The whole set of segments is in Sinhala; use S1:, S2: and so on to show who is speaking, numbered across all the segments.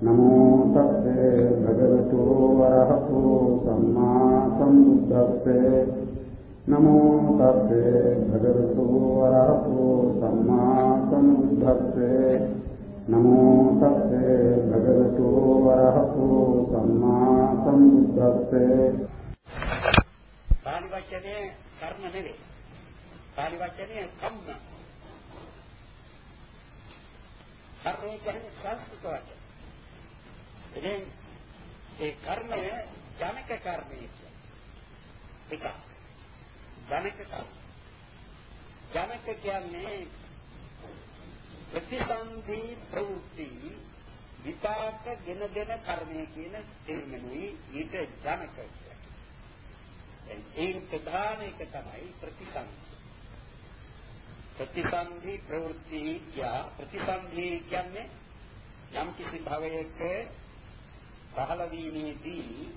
S1: නමෝ තස්සේ භගවතු වරහතු සම්මා සම්බුද්දස්සේ නමෝ තස්සේ භගවතු වරහතු සම්මා සම්බුද්දස්සේ නමෝ තස්සේ භගවතු වරහතු සම්මා සම්බුද්දස්සේ
S2: පාලි වචනේ කර්ම නෙවෙයි. පාලි වචනේ කම්ම. කර්මය කියන්නේ සංස්කෘත වචන. ඉතින් ඒ කර්මය ජනක කර්මය කියන්නේ. එක. ජනක කර්ම. ජනක කියන්නේ ප්‍රතිසන්ධි ප්‍රවෘත්ති විපාක ගෙන දෙන කර්මය කියන තේරුමයි ඊට ජනක කියන්නේ. ඒ ප්‍රධාන එක තමයි ප්‍රතිසන්ධි. ප්‍රතිසන්ධි ප්‍රවෘත්ති කියා ප්‍රතිසන්ධි කියන්නේ යම් කිසි භවයක පහළ වීමේදී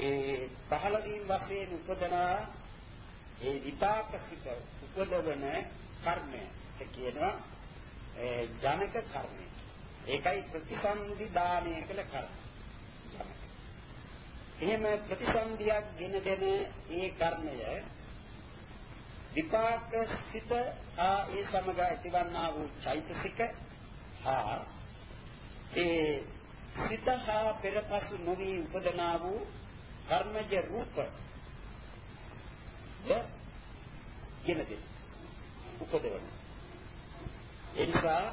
S2: ඒ පහළ වීම වශයෙන් උපදනා ඒ විපාකසිත උපදවන කර්මය කියනවා ඒ ජනක කර්මය. ඒකයි ප්‍රතිසන්දි දානය කළ කර්ම. එහෙම ප්‍රතිසන්දියක් ගෙන දෙන ඒ කර්මය විපාක සිත ආ ඒ සමග ඇතිවන්නා වූ චෛතසික හා ඒ සිත හා පෙරපසු නොවි උපදනා වූ කර්මජ රූප ය ගෙන දෙන උපදවන ඒ නිසා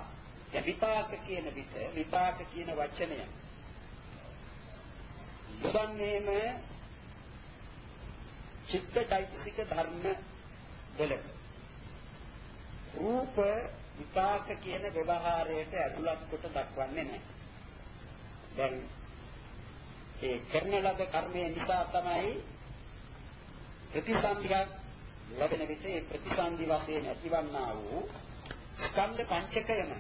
S2: විපාක කියන විට විපාක කියන වචනය යොදන්නේම චිත්තචෛතසික ධර්ම වලට රූප විපාක කියන ව්‍යවහාරයට ඇතුළත් කොට දක්වන්නේ නැහැ. දැන් ඒ කරන ලද කර්මය නිසා තමයි ප්‍රතිසන්දියක් ලැබෙන විට ඒ ප්‍රතිසන්දි වශයෙන් ඇතිවන්නා වූ ස්කන්ධ පංචකයම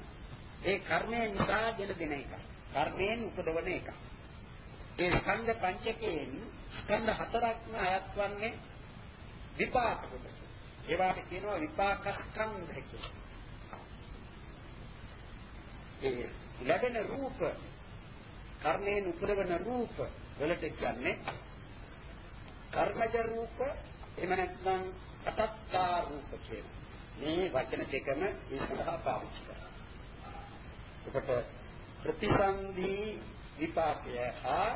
S2: ඒ කර්මය නිසා ගෙන දෙන එක. කර්මයෙන් උපදවන එක. ඒ ස්කන්ධ පංචකයෙන් ස්කන්ධ හතරක්ම අයත් වන්නේ විපාක කොට. ඒවාට කියනවා විපාක ස්කන්ධ කියලා. ඒ ලැබෙන රූප කර්මයෙන් උපදවන රූප වලට කියන්නේ කර්මජ රූප එහෙම නැත්නම් අතත්තා රූප කියන මේ වචන දෙකම ඒ සඳහා පාවිච්චි කරනවා. එතකොට ප්‍රතිසන්ධි විපාකය හා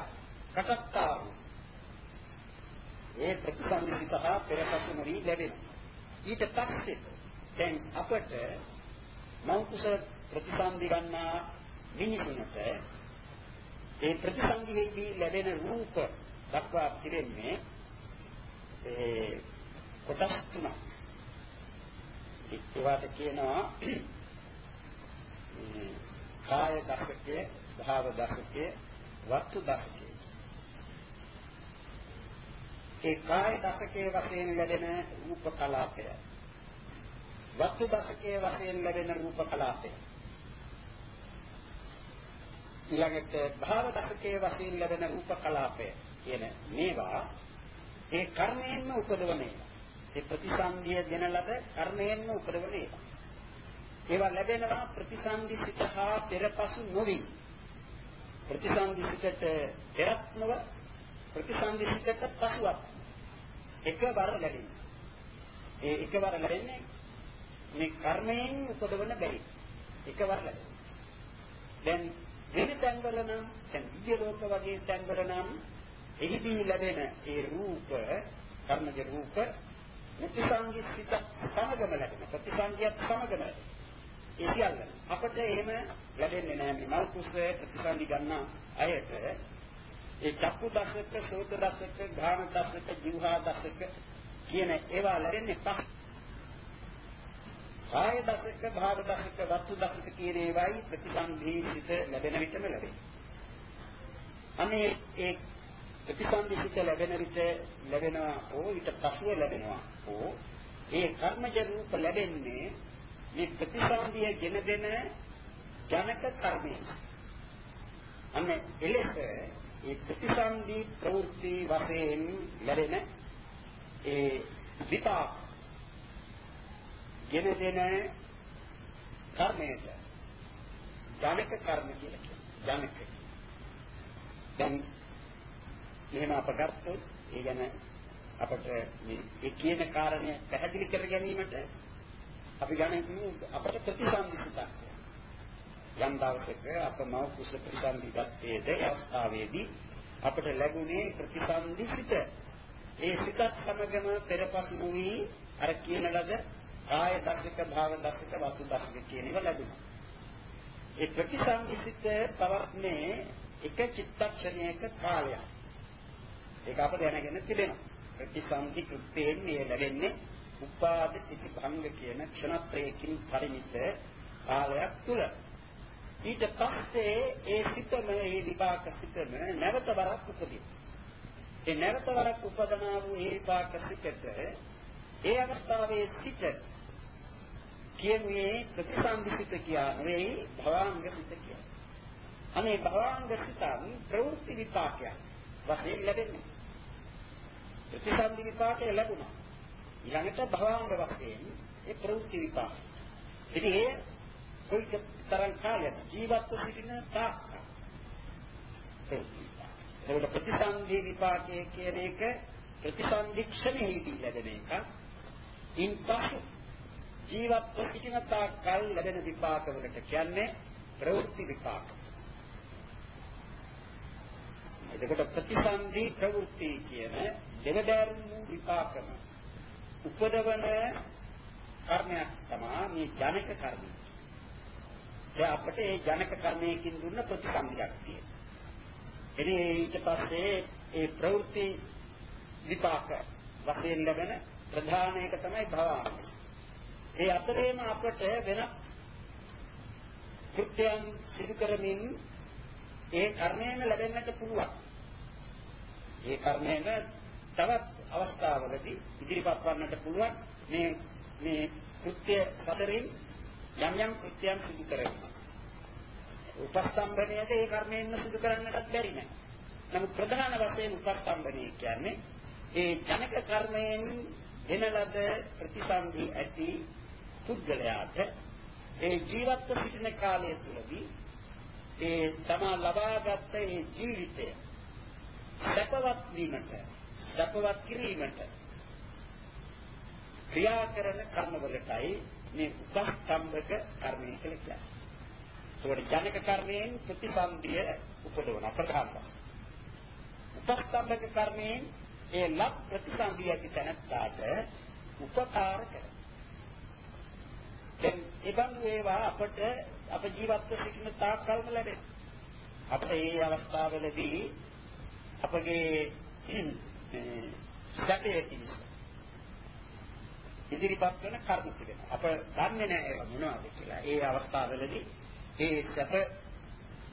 S2: කටත්තා රූප. ඒ ප්‍රතිසන්ධි සිත හා පෙරපසු නොවි ලැබෙනවා. ඊට පස්සේ දැන් අපට මෞකුස ප්‍රතිසන්දි ගන්නා මිනිසුන්ට ඒ ප්‍රතිසන්දිෙහිදී ලැබෙන රූප දක්වා තිබෙන්නේ ඒ කොටස් තුනක්. ඒවට කියනවා කාය දසකය, භාව දසකය, වස්තු දසකය. ඒ කාය දසකයේ වශයෙන් ලැබෙන රූප කලාපය වස්තු දසකයේ වශයෙන් ලැබෙන රූප කලාපය ඊළඟට භාව දසකයේ වශයෙන් ලැබෙන රූප කලාපය කියන මේවා ඒ කර්මයෙන්ම උපදවන ඒවා ඒ ප්‍රතිසන්දිය දෙන ලද කර්මයෙන්ම උපදවන ඒවා ඒවා ලැබෙනවා ප්‍රතිසන්දි සිත හා පෙරපසු නොවි ප්‍රතිසන්දි සිතට පෙරත්නව ප්‍රතිසන්දි සිතට පසුවත් එකවර ලැබෙන්නේ. ඒ එකවර ලැබෙන්නේ මේ කර්මයෙන් උපදවන බැරි. එකවර ලැබෙන්නේ. දැන් වෙන තැන්වල නම් දැන් දිව්‍ය ලෝක වගේ තැන්වල නම් එහිදී ලැබෙන ඒ රූප කර්මජ රූප ප්‍රතිසංගිස්සිත සමගම ලැබෙන ප්‍රතිසංගියත් සමගම ඒ සියල්ල අපිට එහෙම ලැබෙන්නේ නැහැ මේ මල් කුස්සේ ප්‍රතිසංගි ගන්න අයට. ඒ චක්කු දසක, සෝත දසක, ධාන දසක, જીවහා දසක කියන ඒවා ලැබෙන්නේ පහ. කාය දසක, භාව දසක, වස්තු දසක කියන ඒවායි ප්‍රතිසන්දීසිත ලැබෙන විටම ලැබෙන්නේ. අනේ ඒ ප්‍රතිසන්දීසිත ලැබෙන විට ලැබෙනවා ඕ ඊට පසුව ලැබෙනවා ඕ ඒ කර්මජ රූප ලැබෙන්නේ මේ ප්‍රතිසන්දිය ගෙන දෙන ජනක කර්මය. අන්න එලෙස ඒ ප්‍රතිසන්දි ප්‍රවෘත්ති වශයෙන් ලැබෙන ඒ විපාක ගෙන දෙන කර්මයට ජනක කර්ම කියලා කියනවා. ජනක. දැන් එහෙම අප ගත්තොත් ඒ ගැන අපට මේ ඒ කියන කාරණය පැහැදිලි කර ගැනීමට අපි ගණන් අපට ප්‍රතිසන්දිසිතක් යම් දවසක අප මව කුස ප්‍රතිසන්දිගත්තේද අවස්ථාවේදී අපට ලැබුණේ ප්‍රතිසන්දිසිත ඒ සිතත් සමගම පෙරපසු වී අර කියන ලද කාය දශක භාව දශක වස්තු දශක කියන ඒවා ලැබුණා. ඒ ප්‍රතිසන්දිසිත පවත්නේ එක චිත්තක්ෂණයක කාලයක්. ඒක අප දැනගෙන තිබෙනවා. ප්‍රතිසන්දි කෘත්‍යයෙන් මේ ලැබෙන්නේ උපාද ප්‍රතිභංග කියන ක්ෂණත්‍රයකින් පරිමිත කාලයක් තුල. ඊට පස්සේ ඒ සිතම ඒ විපාක සිතම නැවත වරක් උපදින. ඒ නැවත වරක් උපදනා වූ ඒ විපාක සිතට ඒ අවස්ථාවේ සිට කියන්නේ ප්‍රතිසන්දිසිත කියන්නේ භවාංග සිත කියන්නේ. අනේ භවාංග සිතන් ප්‍රවෘත්ති විපාකයක් වශයෙන් ලැබෙන්නේ. ප්‍රතිසන්දි විපාකය ලැබුණා. ඊළඟට භවාංග වශයෙන් ඒ ප්‍රවෘත්ති විපාක. ඉතින් ඒ කොයි තරම් කාලයක් ජීවත්ව සිටින තාක් ඒකට ප්‍රතිසන්දි විපාකයේ කියන එක ප්‍රතිසන්දි ක්ෂණෙහිදී ලැබෙන එක. ඉන්පසු ජීවත්ව සිටින තාක් කල් ලැබෙන විපාකවලට කියන්නේ ප්‍රවෘත්ති විපාක. එතකොට ප්‍රතිසන්දි ප්‍රවෘත්ති කියන දෙවදාරුම් විපාකම උපදවන කර්මයක් තමයි මේ ජනක කර්මය. ඒ අපිට ඒ ජනක කර්මයකින් දුන්න ප්‍රතිසන්දියක් තියෙනවා. එදී ඊට පස්සේ ඒ ප්‍රවෘත්ති විපාක වශයෙන් ලැබෙන ප්‍රධාන එක තමයි භවආංග. ඒ අතරේම අපට වෙන කෘත්‍යයන් සිදු කරමින් ඒ කර්මයෙන් ලැබෙන්නට පුළුවන්. ඒ කර්මයෙන් තවත් අවස්ථාවලදී ඉදිරිපත් වන්නට පුළුවන් මේ මේ කෘත්‍ය සතරින් යම් යම් කෘත්‍යයන් සිදු කරනවා. උපස්තම්භණයද ඒ කර්මයෙන්ම සිදු කරන්නටත් බැරි නෑ. නමුත් ප්‍රධාන වශයෙන් උපස්තම්භණය කියන්නේ ඒ ජනක කර්මයෙන් එන ලද ප්‍රතිසන්දි ඇති පුද්ගලයාට ඒ ජීවත්ව සිටින කාලය තුළදී ඒ තමා ලබාගත් ඒ ජීවිතය සැපවත් වීමට සැපවත් කිරීමට ක්‍රියා කරන කර්මවලටයි මේ උපස්තම්භක කර්මය කියලා කියන්නේ. ඒකට ජනක කර්මයෙන් ප්‍රතිසන්දිය උපදවන ප්‍රධාන වශයෙන්. උපස්තම්භක කර්මයෙන් ඒ ලබ් ප්‍රතිසන්දිය ඇති තැනට උපකාර කරනවා. දැන් ඉබඳු ඒවා අපට අප ජීවත්ව සිටින තාක් කල්ම ලැබෙනවා. අපට මේ අවස්ථාවලදී අපගේ සැපයේ පිණිස ඉදිරිපත් කරන කර්ම තිබෙනවා. අප දන්නේ නැහැ ඒවා මොනවද කියලා. ඒ අවස්ථාවලදී ඒ සැප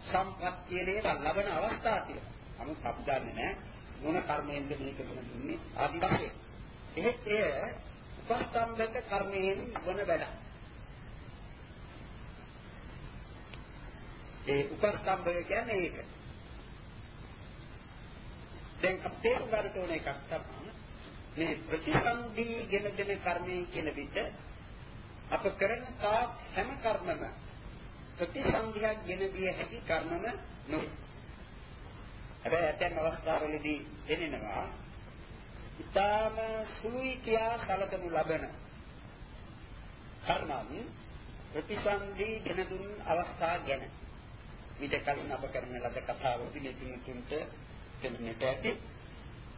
S2: සම්පත් කියන ඒවා ලබන අවස්ථා තියෙනවා. නමුත් අපි දන්නේ නැහැ මොන කර්මයෙන්ද මේක දුන්නේ ආදි වශයෙන්. එහෙත් එය උපස්තම්භක කර්මයෙන් වන වැඩක්. ඒ උපස්තම්භක කියන්නේ ඒක. දැන් අපේ උගාරට ඕන එකක් තමයි මේ ප්‍රතිසන්දී ගෙන දෙන කර්මයේ කියන විට අප කරන තා හැම කර්මම ප්‍රතිසන්දියක් ගෙන දිය හැකි කර්මම නෙවෙයි. හැබැයි ඇතැම් අවස්ථාවලදී දෙනෙනවා ඊටාම සුළුයි කියා සැලකනු ලබන කර්මම් ප්‍රතිසන්දී ගෙන දුන් අවස්ථා ගැන ඊට කලින් අප කරන ලද කතාවදී මේ තුන්ට දෙන්නට ඇති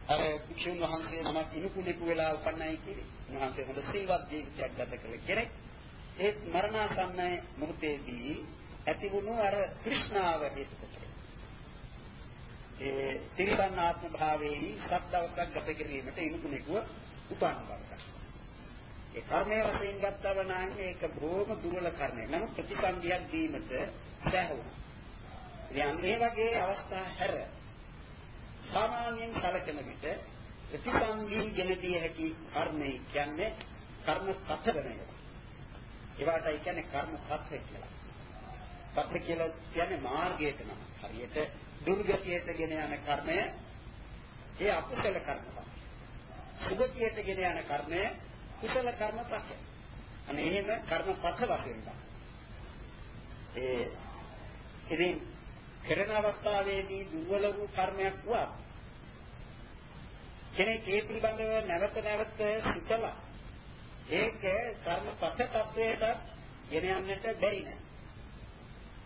S2: අර භික්ෂුන් වහන්සේ නමක් ඉනුකුලෙකු වෙලා උපන්නයි කියන්නේ. උන්වහන්සේ හොඳ සීලවත් ජීවිතයක් ගත කළ කෙනෙක්. ඒ මරණාසන්න මොහොතේදී ඇති වුණු අර කෘෂ්ණාව හේතු කොට. ඒ තිරිසන් ආත්ම භාවයේ සත්දවසක් ගත කිරීමට ඉනුකුලෙකුව උපන්න බවට. ඒ කර්මයේ වශයෙන් ගත්තව නම් ඒක බොහොම දුර්වල කර්මයක්. නමුත් ප්‍රතිසන්දියක් දීමට සෑහුණා. ඉතින් මේ වගේ අවස්ථා හැර සාමාන්‍යයෙන් සැලකෙන විට ප්‍රතිසන්දී ගෙනදී හැකි කර්මය කියන්නේ කර්ම පතරණය. ඒවාටයි කියන්නේ කර්ම පත්‍ර කියලා. පත්‍ර කියලා කියන්නේ මාර්ගයට නම් හරියට දුර්ගතියට ගෙන යන කර්මය ඒ අකුසල කර්ම පත්‍ර. සුගතියට ගෙන යන කර්මය කුසල කර්ම පත්‍ර. අනේ එහෙම කර්ම පත්‍ර වශයෙන් තමයි. ඒ ඉතින් කරන අවස්ථාවේදී දුර්වල වූ කර්මයක් වුණා. කෙනෙක් ඒ පිළිබඳව නැවත නැවත සිතලා ඒක කර්මපත තත්වයට ගෙන යන්නට බැරි නෑ.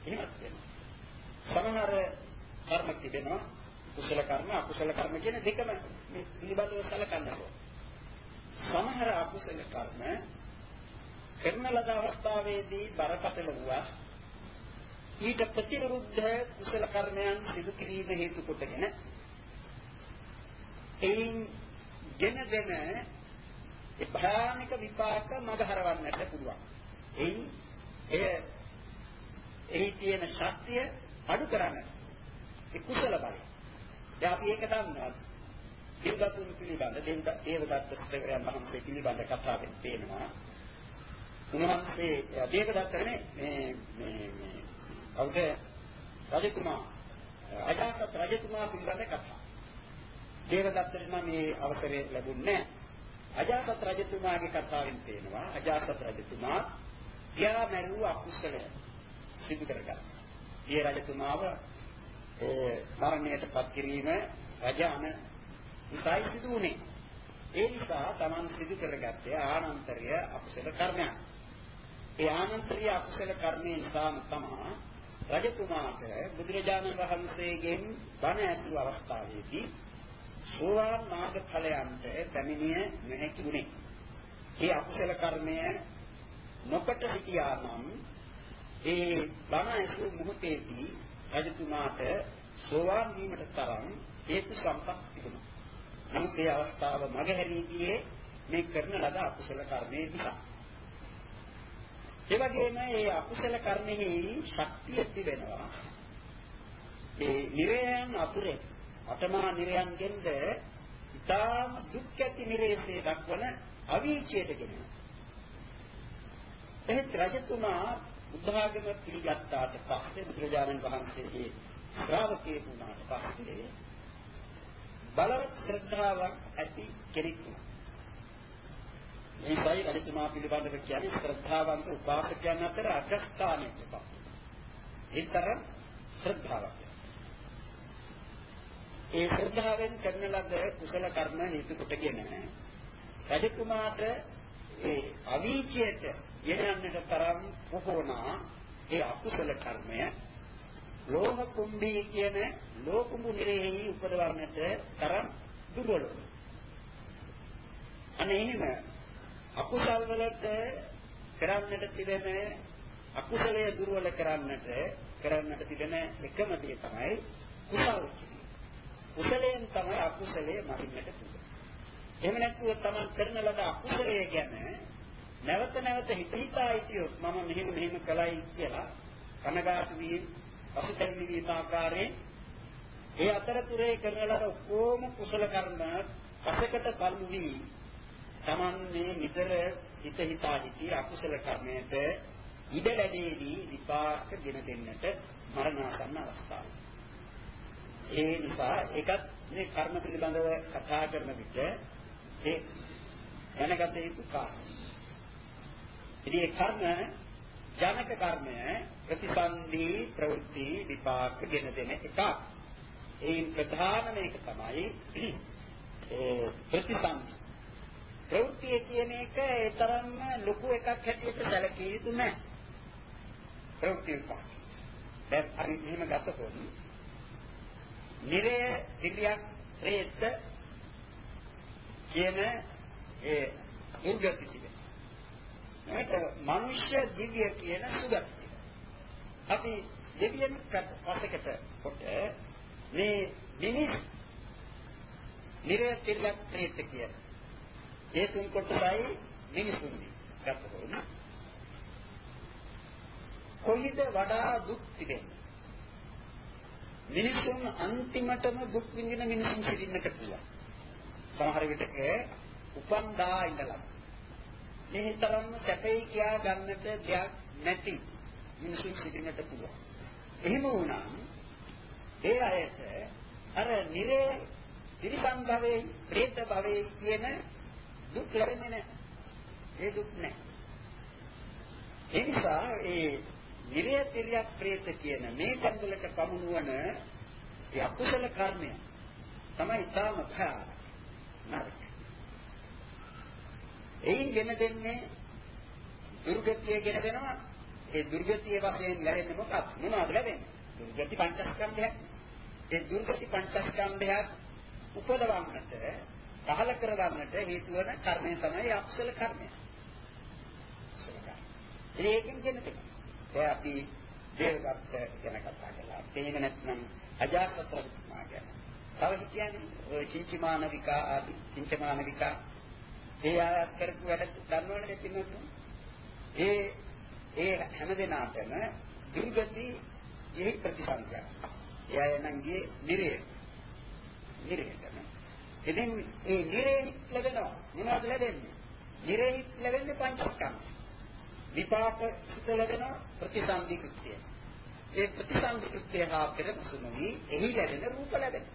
S2: එහෙමත් වෙනවා. සමහර කර්ම තිබෙනවා කුසල කර්ම අකුසල කර්ම කියන දෙකම මේ පිළිබඳව සැලකන්න ඕන. සමහර අකුසල කර්ම කරන ලද අවස්ථාවේදී බරපතල වූවා ඊට ප්‍රතිවිරුද්ධ කුසල කර්මයන් සිදු කිරීම හේතු කොටගෙන එයින් ගෙන දෙන ඒ භයානක විපාක මග හරවන්නට පුළුවන්. එයින් එය එහි තියෙන ශක්තිය අඩු කරන්න. ඒ කුසල බලය. දැන් අපි ඒක දන්නවා. දේවදතුන් පිළිබඳ දේවදත්ත ස්ත්‍රයන් වහන්සේ පිළිබඳ කතාවෙන් පේනවා. උන්වහන්සේ දේවදත්තනේ මේ මේ මේ කවුද රජතුමා අජාසත් රජතුමා පිළිබඳ කතා. දේවදත්තට නම් මේ අවසරය ලැබුණේ නැහැ. අජාසත් රජතුමාගේ කතාවෙන් පේනවා අජාසත් රජතුමා පියා මැරුව අකුසලය සිදු කරගත්තා. ඒ රජතුමාව ඒ මරණයට පත් කිරීම රජාන ඉසයි සිදු වුණේ. ඒ නිසා Taman සිදු කරගත්තේ ආනන්තර්ය අකුසල කර්මයක්. ඒ ආනන්තර්ය අකුසල කර්මයේ නිසාම තමයි රජතුමාට බුදුරජාණන් වහන්සේගෙන් බණ ඇසූ අවස්ථාවේදී සෝවාන් මාර්ග ඵලයන්ට පැමිණිය නොහැකි වුණේ. ඒ අකුසල කර්මය නොකට සිටියා නම් ඒ බණ ඇසූ මොහොතේදී රජතුමාට සෝවාන් වීමට තරම් හේතු සම්පත් තිබුණා. නමුත් ඒ අවස්ථාව මගහැරී ගියේ මේ කරන ලද අකුසල කර්මයේ නිසා. ඒ වගේම මේ අකුසල කර්මෙහි ශක්තිය තිබෙනවා. ඒ නිරයන් අතුරේ අටමහා නිරයන්ගෙන්ද ඉතාම දුක් ඇති නිරේසේ දක්වන අවීචයට ගෙනෙනවා. එහෙත් රජතුමා බුද්ධාගම පිළිගත්තාට පස්සේ බුදුරජාණන් වහන්සේගේ ශ්‍රාවකයෙකු වුණාට පස්සේ බලවත් ශ්‍රද්ධාවක් ඇති කෙනෙක් වුණා. ඒසයි රජතුමා පිළිබඳව කියන්නේ ශ්‍රද්ධාවන්ත උපාසකයන් අතර අගස්ථානයක පත්. ඒතරම් ශ්‍රද්ධාවක්. ඒ ශ්‍රද්ධාවෙන් කරන ලද කුසල කර්ම හේතු කොටගෙන රජකුමාරට ඒ අවීචයට ගෙනන්නට තරම් පොහොනා ඒ අකුසල කර්මය ලෝහ කුම්භී කියන ලෝකුඹු නිරෙහි උපදවන්නට තරම් දුර්වල. අනේ එහෙම අකුසල් වලට කරන්නට තිබෙන අකුසලයේ දුර්වල කරන්නට කරන්නට තිබෙන එකම දේ තමයි කුසල්. කුසලයෙන් තමයි අකුසලයේ මරින්නට පුළුවන්. එහෙම නැත්නම් තමන් කරන ලද අකුසලයේ ගැන නැවත නැවත හිත හිතා හිටියොත් මම මෙහෙම මෙහෙම කළයි කියලා කනගාටු වී පසුතැවිලි වී ආකාරයෙන් ඒ අතරතුරේ කරන ලද ඔක්කොම කුසල කර්ම පසකට පල්ු වී තමන් මේ නිතර හිත හිතා හිටිය අකුසල කර්මයට ඉඩ ලැබෙදී විපාක ගෙන දෙන්නට මරණාසන්න අවස්ථාවක්. ඒ නිසා ඒකත් මේ කර්ම පිළිබඳව කතා කරන විට ඒ දැනගත යුතු කාරණා. ඉතින් ඒ කර්ම ජනක කර්මය ප්‍රතිසන්දි ප්‍රවෘත්ති විපාක ගෙන දෙන එකක්. ඒන් ප්‍රධානම එක තමයි ප්‍රතිසන්දි. ප්‍රවෘත්තිය කියන එක ඒ තරම්ම ලොකු එකක් හැටියට සැලකිය යුතු නැහැ. ප්‍රවෘත්ති විපාක. දැන් අපි මෙහෙම ගත්තොත් නිරය දිව්‍යයක් ප්‍රේත කියන ඒ දුර්ගති තිබෙනවා. මේක මනුෂ්‍ය දිව්‍ය කියන සුගතිය. අපි දෙවියන් පසකට කොට මේ මිනිස් නිරය දිව්‍යයක් ප්‍රේත කියන ඒ තුන් කොටසයි මිනිසුන්ගේ ගත්තොත් කොයිද වඩා දුක් තිබෙන්නේ මිනිසුන් අන්තිමටම දුක් විඳින මිනිසුන් සිටින්නට පුළුවන්. සමහර විටක උපන්දා ඉඳලා මේ තරම්ම සැපේ කියා ගන්නට දෙයක් නැති මිනිසුන් සිටින්නට පුළුවන්. එහෙම වුණා ඒ අයට අර නිරේ තිරිසන් භවයේ, പ്രേත භවයේ කියන දුක් ලැබෙන්නේ නැහැ. ඒ දුක් නැහැ. ඒ නිසා ඒ නිරය තිරියක් ප්‍රේත කියන මේ කන්දලට පමුණුවන ඒ අකුසල කර්මය තමයි ඊටම භයානක නරක. එයින් ගෙන දෙන්නේ දුර්ගතිය ගෙන දෙනවා. ඒ දුර්ගතිය වශයෙන් ලැබෙන්නේ මොකක්ද? මොනවද ලැබෙන්නේ? දුර්ගති පංචස්කන්ධයක්. ඒ දුර්ගති පංචස්කන්ධයක් උපදවන්නට, පහල කරවන්නට හේතු වන කර්මය තමයි අකුසල කර්මය. අකුසල කර්මය. ඒකෙන් ගෙන දෙනවා. ඒ අපි දේවදත්ත ගැන කතා කළා. ඒක නැත්නම් අජාසත් රජතුමා ගැන. තව කියන්නේ ඔය චින්චමානවිකා ආදී චින්චමානවිකා ඒ ආයත් කරපු වැඩ දන්නවනේ පින්නොත්. ඒ ඒ හැම දිනාටම දුර්ගති යෙහි ප්‍රතිසංඛ්‍යා. එයා නම් ගියේ නිරේ. නිරේටම. ඉතින් ඒ නිරේ ලැබෙනවා. මොනවද ලැබෙන්නේ? නිරේ ලැබෙන්නේ පංචස්කන්ධ. විපාක සිත ලැබෙන ප්‍රතිසන්දි කෘත්‍යය. ඒ ප්‍රතිසන්දි කෘත්‍යය හා පෙරපසු නොවි එහි ලැබෙන රූප ලැබෙන.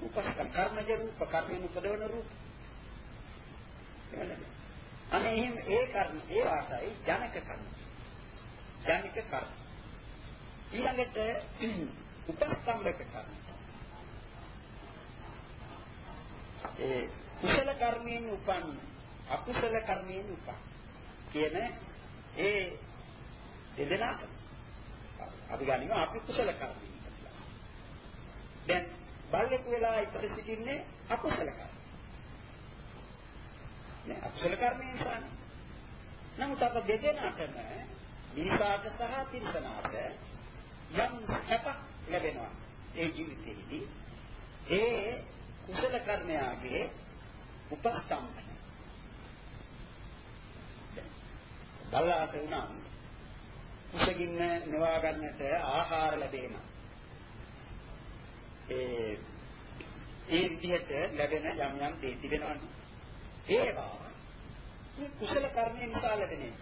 S2: රූපස්කම් කර්මජ රූප කර්මෙන් උපදවන රූප. අනේ එහෙම ඒ කර්ම ඒ වාසයි ජනක කර්ම. ජනක කර්ම. ඊළඟට උපස්තම්භක කර්ම. ඒ කුසල කර්මයෙන් උපන් අකුසල කර්මයෙන් උපන් කියන ඒ දෙදෙනාට අපි ගන්නවා අපි කුසල කර්ම. දැන් බල්ලෙක් වෙලා ඉපද සිටින්නේ අකුසල කර්ම. නේ අකුසල කර්මය නිසානේ. නමුත් අප දෙදෙනාටම මිනිසාට සහ තිරිසනාට යම් සැප ලැබෙනවා ඒ ජීවිතයේදී ඒ කුසල කර්මයාගේ උපස්තම්භන බල්ලාට උනම් කුසගින්න නෙවා ගන්නට ආහාර ලැබේම. ඒ ඒ විදිහට ලැබෙන යම් යම් දේ තිබෙනවනේ ඒවා මේ කුසල කර්මය නිසා ලැබෙන්නේ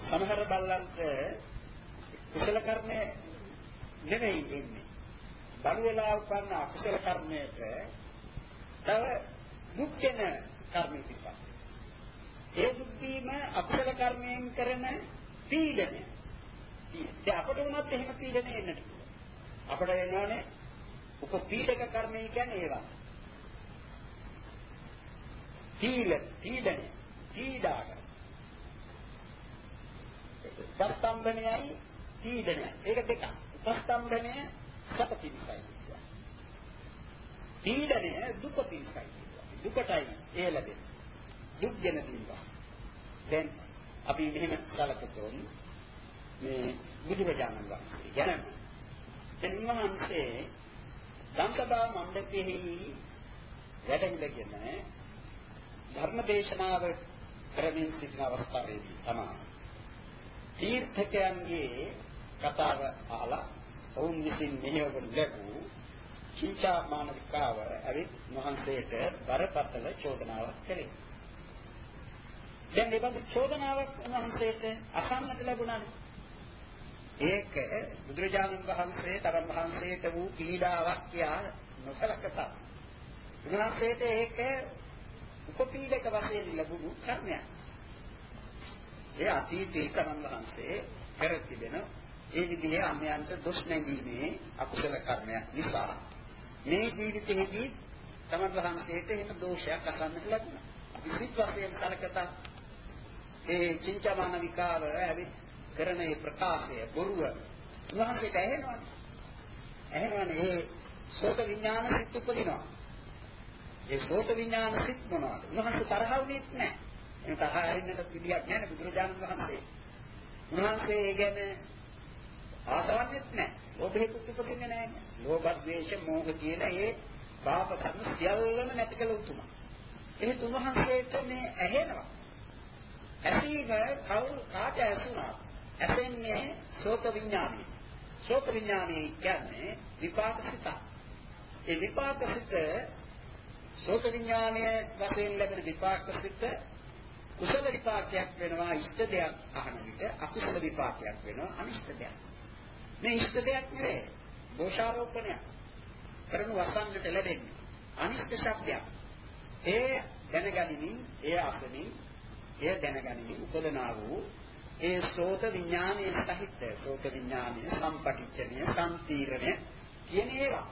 S2: සමහර බල්ලන්ට කුසල කර්මය නෙමෙයි එන්නේ. බඩු වෙලා උපන්න අකුසල කර්මයට තව දුක් වෙන කර්ම පිටපත් ඒ දුක් වීම අකුසල කර්මයෙන් කරන පීඩනය. ඒ අපට වුණත් එහෙම පීඩනය එන්නට පුළුවන්. අපට එනෝනේ උපපීඩක කර්මය කියන්නේ ඒවා. පීල පීඩනය පීඩාක. උපස්තම්භනයයි පීඩනය. ඒක දෙකක්. උපස්තම්භනය සත පිළිසයි. පීඩනය දුක පිළිසයි. දුකටයි ඒ ලැබෙන්නේ. දුක් ගැන පිළිබඳ. දැන් අපි මෙහෙම සලකතොත් මේ බුදුරජාණන් වහන්සේ ගැන දැන් උන්වහන්සේ ධම්සභා මණ්ඩපෙහි වැඩඳගෙන ධර්ම දේශනාව කරමින් සිටින අවස්ථාවේදී තමයි තීර්ථකයන්ගේ කතාව අහලා ඔවුන් විසින් මෙහෙයවන ලැබූ චීචා මානවිකාව ඇවිත් මහන්සේට බරපතල චෝදනාවක් කළේ. දැන් මේ බඳු චෝදනාවක් උන්වහන්සේට අසන්නට ලැබුණානේ. ඒක බුදුරජාණන් වහන්සේ තරම් වහන්සේට වූ පීඩාවක් කියා නොසලකතා. උන්වහන්සේට ඒක උපපීඩක වශයෙන් ලැබුණු කර්මයක්. ඒ අතීතයේ තරම් වහන්සේ කර තිබෙන ඒ විදිහේ අමයන්ට දොස් නැගීමේ අකුසල කර්මයක් නිසා මේ ජීවිතයේදී තමන් වහන්සේට එහෙම දෝෂයක් අසන්නට ලැබුණා. අපි සිත් වශයෙන් සලකතා ඒ චින්චමාන විකාර ඇවිත් කරන මේ ප්‍රකාශය බොරුව උන්වහන්සේට ඇහෙනවනේ. ඇහෙනවනේ ඒ සෝත විඥාන සිත් උපදිනවා. ඒ සෝත විඥාන සිත් මොනවද? උන්වහන්සේ තරහ වුණෙත් නැහැ. ඒ තරහ හරින්නට පිළියක් නැහැ බුදුරජාණන් වහන්සේ. උන්වහන්සේ ඒ ගැන ආසවන්නේත් නැහැ. ලෝභෙකුත් උපදින්නේ නැහැ. ලෝභ, ද්වේෂ, මෝහ කියන ඒ පාප කර්ම සියල්ලම නැති කළ උතුමා. ඒ තුන්වහන්සේට මේ ඇහෙනවා. ඇසීම කවුරු කාට ඇසුණා? ඇසෙන්නේ සෝත විඥානය. සෝත විඥානය කියන්නේ විපාක සිත. ඒ විපාක සිත සෝත විඥානය වශයෙන් ලැබෙන විපාක සිත කුසල විපාකයක් වෙනවා ඉෂ්ට දෙයක් අහන විට අකුසල විපාකයක් වෙනවා අනිෂ්ට දෙයක්. මේ ඉෂ්ට දෙයක් නෙවෙයි. දෝෂාරෝපණයක්. කරනු වසන්නට ලැබෙන්නේ. අනිෂ්ට ශබ්දයක්. ඒ දැනගනිමින් ඒ අසමින් එය දැනගනිමින් උපදනා වූ ඒ සෝත විඥානයේ සහිත සෝත විඥානයේ සම්පටිච්ඡනය සම්තීරණය කියන ඒවා.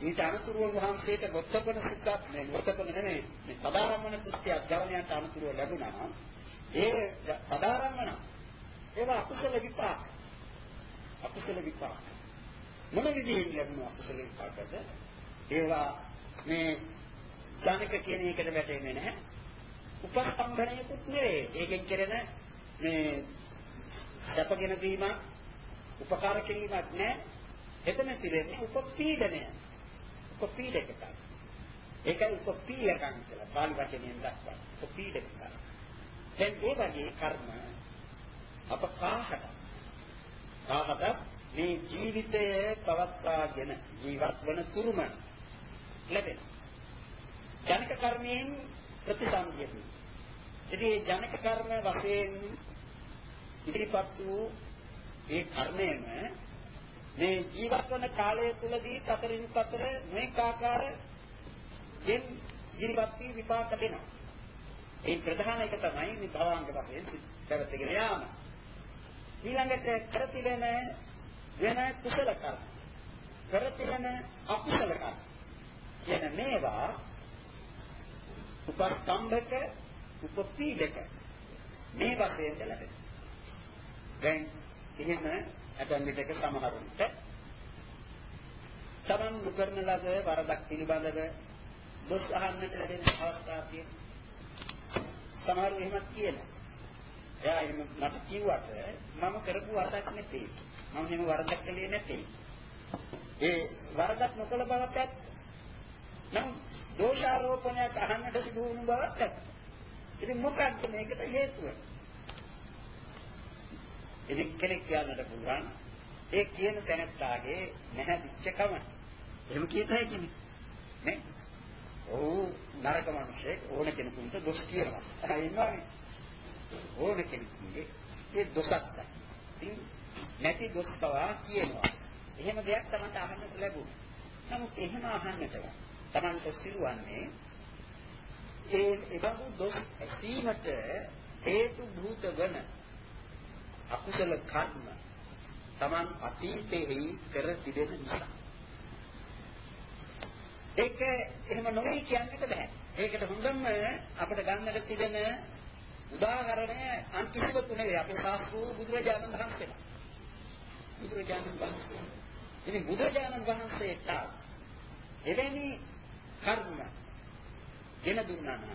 S2: ඊට අනුතුරුව වහන්සේට ගොත්තපන සුද්ධ නේ ගොත්තපන නෙමෙයි මේ පදාරම්මන කෘත්‍ය අධ්‍යයනයට අනුතුරුව ලැබුණා. ඒ පදාරම්මන ඒවා අකුසල විපාක. අකුසල විපාක. මොන විදිහෙන් ලැබුණු අකුසල විපාකද? ඒවා මේ ජනක කියන එකට වැටෙන්නේ නැහැ. උපස්තම්භණයකුත් නෙවෙයි. ඒකෙන් කෙරෙන මේ සැපගෙන දීම උපකාර කිරීමක් නෑ. එතන තිරෙන්නේ උපපීඩනය. උපපීඩකක. ඒකයි උපපීඩකම් කියලා බාලි වචනයෙන් දක්වන්නේ. උපපීඩකක. දැන් ඒ වගේ කර්ම අප කාහට කාහට මේ ජීවිතය පවත්වාගෙන ජීවත් වන තුරුම ලැබෙන ජනක කර්මයෙන් ප්‍රතිසන්දියදී ඉතින් ජනක කර්ම වශයෙන් ඉදිරිපත් වූ ඒ කර්මයම මේ ජීවත් වන කාලය තුලදී අතරින් අතර මේක ආකාර යෙන් ඉදිරිපත් වී විපාක දෙනවා. ඒ ප්‍රධාන එක තමයි මේ භවංග වශයෙන් පැවැත්ගෙන යාම. ඊළඟට කරතිලෙන වෙන කුසල කර්ම. කරතිලෙන අකුසල කර්ම. කියන මේවා උපස්තම්භක උපපීඩක මේ වශයෙන් ලැබෙනවා. දැන් එහෙම ඇතන් විටක සමහරුන්ට තමන් නොකරන ලද වරදක් පිළිබඳව දොස් අහන්නට ලැබෙන අවස්ථා තියෙනවා. සමහරු එහෙමත් කියනවා. එයා එහෙම මට කිව්වට මම කරපු වරදක් නෙතේ. මම එහෙම වරදක් කළේ නැtei. ඒ වරදක් නොකළ බවත් ඇත්ත. නම් දෝෂාරෝපණයක් අහන්නට සිදු වුණු බවත් ඇත්ත. ඉතින් මොකක්ද මේකට හේතුව? ඉතින් කෙනෙක් කියන්නට පුළුවන් ඒ කියන තැනත්තාගේ නැහැදිච්ච කම. එහෙම කියත හැකි නේ. නේ? ඔව් නරක මිනිහෙක් ඕන කෙනෙකුට දොස් කියනවා. ඉන්නවානේ. ඕන කෙනෙකුගේ ඒ දොසක් තමයි. නැති දොස් පවා කියනවා. එහෙම දෙයක් තමයි අහන්නට ලැබුණේ. නමුත් එහෙම අහන්නට තමන්ට සිදුවන්නේ ඒ එබඳු දොස් ඇසීමට හේතු භූත වන අකුසල කර්ම Taman අතීතයේ කර තිබෙන නිසා. ඒක එහෙම නොවේ කියන්නට බෑ. ඒකට හොඳම අපිට ගන්නට තිබෙන උදාහරණය අන් කිසිවකු නෙවෙයි අපේ ශාස්ත්‍රූ බුදුරජාණන් වහන්සේ. බුදුරජාණන් වහන්සේ. ඉතින් බුදුරජාණන් වහන්සේට එවැනි කර්ම ගෙන දුන්නා නම්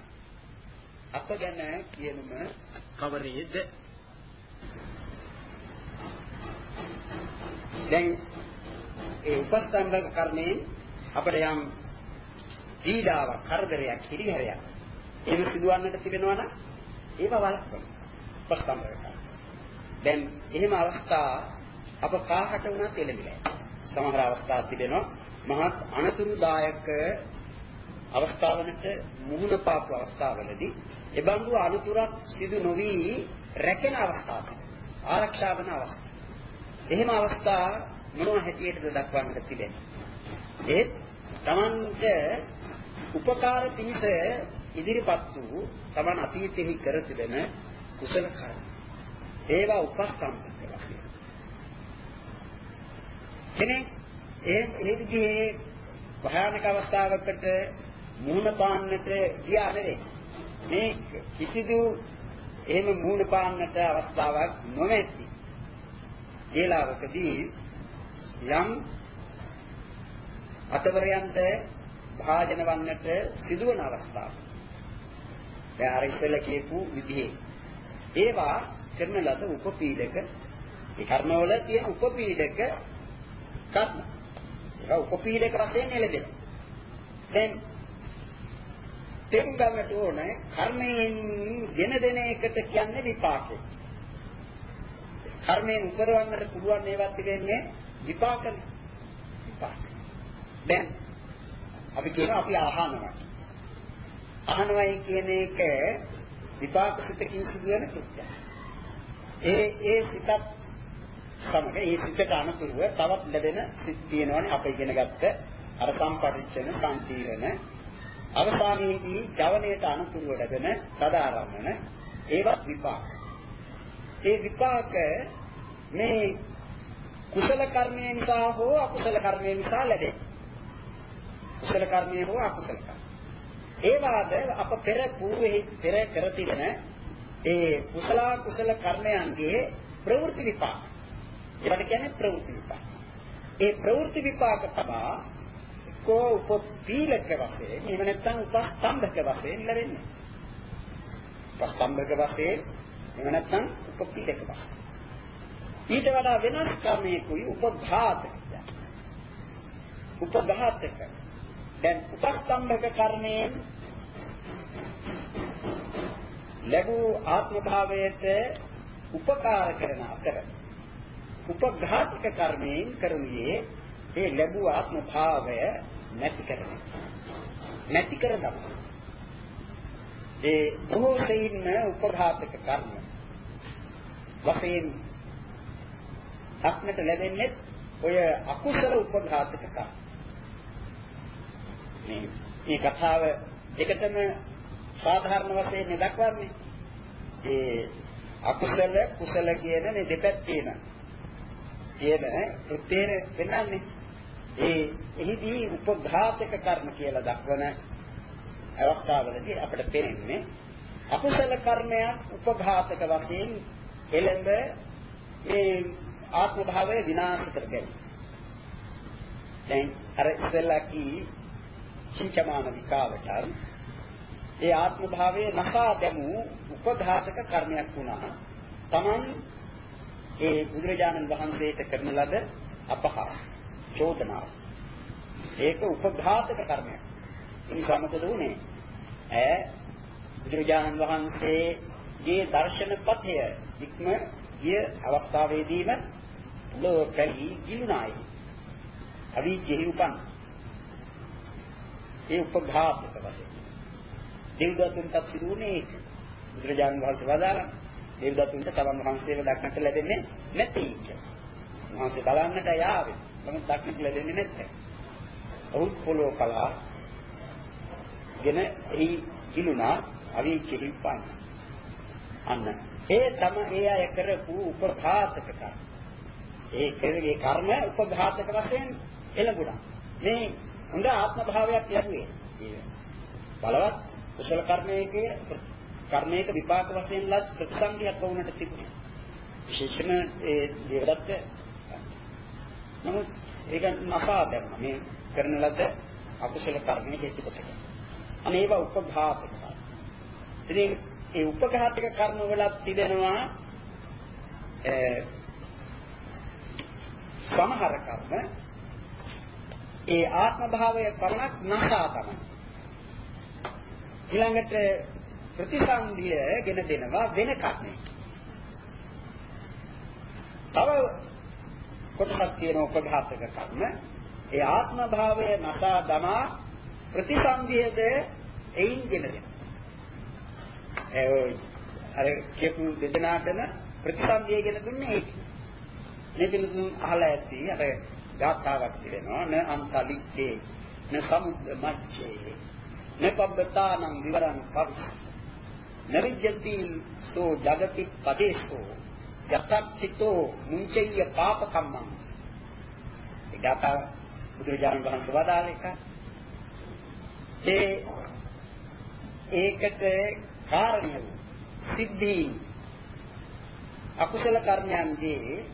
S2: අප ගැන කියනුම කවරේද දැන් ඒ උපස්තම්භක කර්මයෙන් අපිට යම් පීඩාවක් කරදරයක් හිරිහැරයක් එහෙම සිදුවන්නට තිබෙනවා නම් ඒව වළක්වන්න උපස්තම්භක කර්ම දැන් එහෙම අවස්ථා අප කාහට වුණත් එළඹිලා සමහර අවස්ථා තිබෙනවා මහත් අනතුරුදායක අවස්ථාවලට මුහුණ පාපු අවස්ථාවලදී එබඳු අනුතුරක් සිදු නොවි රැකෙන අවස්ථාවක් ආරක්ෂා වන අවස්ථාව. එහෙම අවස්ථා මොනවා හැටියටද දක්වන්නට තිබෙන්නේ? ඒත් Tamanට උපකාර පිණිස ඉදිරිපත් වූ Taman අතීතෙහි කර තිබෙන කුසල කර්ම. ඒවා උපස්තම්භක වශයෙන්. කෙනෙක් ඒ ඒ විදිහේ භයානක අවස්ථාවකට මුහුණ පාන්නට ගියා නෙවෙයි. මේ කිසිදු එහෙම මුහුණ පාන්නට අවස්ථාවක් නොමැති. ඒලාවකදී යම් අතවරයන්ට භාජන වන්නට සිදුවන අවස්ථාව. දැන් අර ඉස්සෙල්ලා කියපු විදිහේ ඒවා කරන ලද උපපීඩක ඒ කර්මවල තියෙන උපපීඩක කර්ම. ඒක උපපීඩක වශයෙන් එළදෙන. දැන් තේරුම් ගන්නට ඕනේ කර්මයෙන් ගෙන දෙන එකට කියන්නේ විපාකය. කර්මයෙන් උපදවන්නට පුළුවන් ඒවත් වෙන්නේ විපාකනේ. විපාක. දැන් අපි කියනවා අපි අහනවා. අහනවයි කියන එක විපාක සිතකින් සිදුවෙන කෘත්‍යයක්. ඒ ඒ සිතත් සමග ඒ සිතට අනුතුරුව තවත් ලැබෙන සිත් තියෙනවනේ අප ඉගෙන ගත්ත අර සම්පරිච්ඡන සම්තිරණ අවසානයේදී ජවණයට අනුතුරුව ලැබෙන තදාරම්මන ඒවත් විපාක. ඒ විපාක මේ කුසල කර්මය නිසා හෝ අකුසල කර්මය නිසා ලැබේ. කුසල කර්මය හෝ අකුසල කර්මය. ඒ වාද අප පෙර పూర్වෙහි පෙර කර තිබෙන ඒ කුසල කුසල කර්මයන්ගේ ප්‍රවෘත්ති විපාක. ඒකට කියන්නේ ප්‍රවෘත්ති විපාක. ඒ ප්‍රවෘත්ති විපාක තමයි කෝ උපපීලක වශයෙන් එහෙම නැත්නම් උපස්තම්භක වශයෙන් ලැබෙන්නේ. උපස්තම්භක වශයෙන් එහෙම නැත්නම් උපපීලක වශයෙන්. ඊට වඩා වෙනස් ක්‍රමයකුයි උපඝාතක. උපඝාතක. දැන් උපස්තම්භක කර්මයෙන් ලැබූ ආත්ම භාවයට උපකාර කරන අතර උපඝාතක කර්මයෙන් කරුණියේ ඒ ලැබූ ආත්ම භාවය නැති කරන නැති කර දමන ඒ බොහෝ සෙයින් උපඝාතක කර්ම වශයෙන් දක්නට ලැබෙන්නේ ඔය අකුසල උපඝාතක කර්ම. මේ මේ කතාව එකතම සාධාරණ වශයෙන් දක්වන්නේ. ඒ අකුසල කුසල කියන මේ දෙපැත්තේම. කියන කෘත්‍යන වෙනන්නේ ඒ එහිදී උපඝාතක කර්ම කියලා දක්වන අවස්ථාවලදී අපිට පේන්නේ අකුසල කර්මයක් උපඝාතක වශයෙන් එළඹ මේ ආත්ම භාවය විනාශ කර ගැනීම. දැන් අර ඉස්සෙල්ලා කී චින්චමාන විකාවට ඒ ආත්ම භාවයේ නසා දැමූ උපඝාතක කර්මයක් වුණා. Taman ඒ බුදුරජාණන් වහන්සේට කරන ලද අපහාස චෝදනාව. ඒක උපඝාතක කර්මයක්. ඒ නිසා මොකද වුනේ? ඈ බුදුරජාණන් වහන්සේගේ දර්ශන පථය ඉක්ම ගිය අවස්ථාවේදීම ලෝක පැලී ගිලුණායි. අවීචෙහි උපන්. ඒ උපඝාතක වශයෙන්. දෙව්දතුන්ටත් සිදු වුණේ ඒක. බුදුරජාණන් වහන්සේ වදාළා දෙව්දතුන්ට තමන් වහන්සේව දක්නට ලැබෙන්නේ නැති කියලා. වහන්සේ බලන්නට යාවේ. නමුත් දක්නට ලැබෙන්නේ නැත්තේ. ඔහු පොළොව කලා ගෙන එහි ගිලුණා අවීචෙහි උපන්. අන්න ඒ තම ඒ අය කරපු උපඝාතක කර්ම. ඒ කෙරේ කර්ම උපඝාතක වශයෙන් එළඹුණා. මේ හොඳ ආත්ම භාවයක් ලැබුවේ. බලවත් කුසල කර්මයකේ කර්මයක විපාක වශයෙන් ලත් ප්‍රතිසංගයක් වුණට තිබුණා. විශේෂම ඒ දේවදත්ත නමුත් ඒක නසා කරන මේ කරන ලද අකුසල කර්මයේ හේතු කොටක. අනේ ඒවා උපඝාතක. ඉතින් ඒ උපඝාතක කර්ම වල තිබෙනවා සමහර කර්ම ඒ ආත්ම භාවය පමණක් නැසා තමයි. ඊළඟට ප්‍රතිසන්දිය ගෙන දෙනවා වෙන කර්මයක. තව කොටසක් තියෙන උපඝාතක කර්ම ඒ ආත්ම භාවය නැසා දමා ප්‍රතිසන්දියද එයින් ගෙන දෙනවා. අර කියපු දෙදෙනාටම ප්‍රතිසන්දිය ගෙන දුන්නේ ඒක. මේ පිළිතුරු අහලා ඇති අර ගාථාවක් තිබෙනවා න අන්තලික්කේ න සමුද්ද මච්චේ න පබ්බතානං විවරං පවිස්. නවිජ්ජති සෝ జగති පදේසෝ යතක්තිතෝ මුංචෙය්‍ය පාපකම්මං. ඒ ගාථා බුදුරජාණන් වහන්සේ වදාළ එක. ඒ ඒකට කාරණය සිද්ධීන් අකුසල කර්මයන්ගේ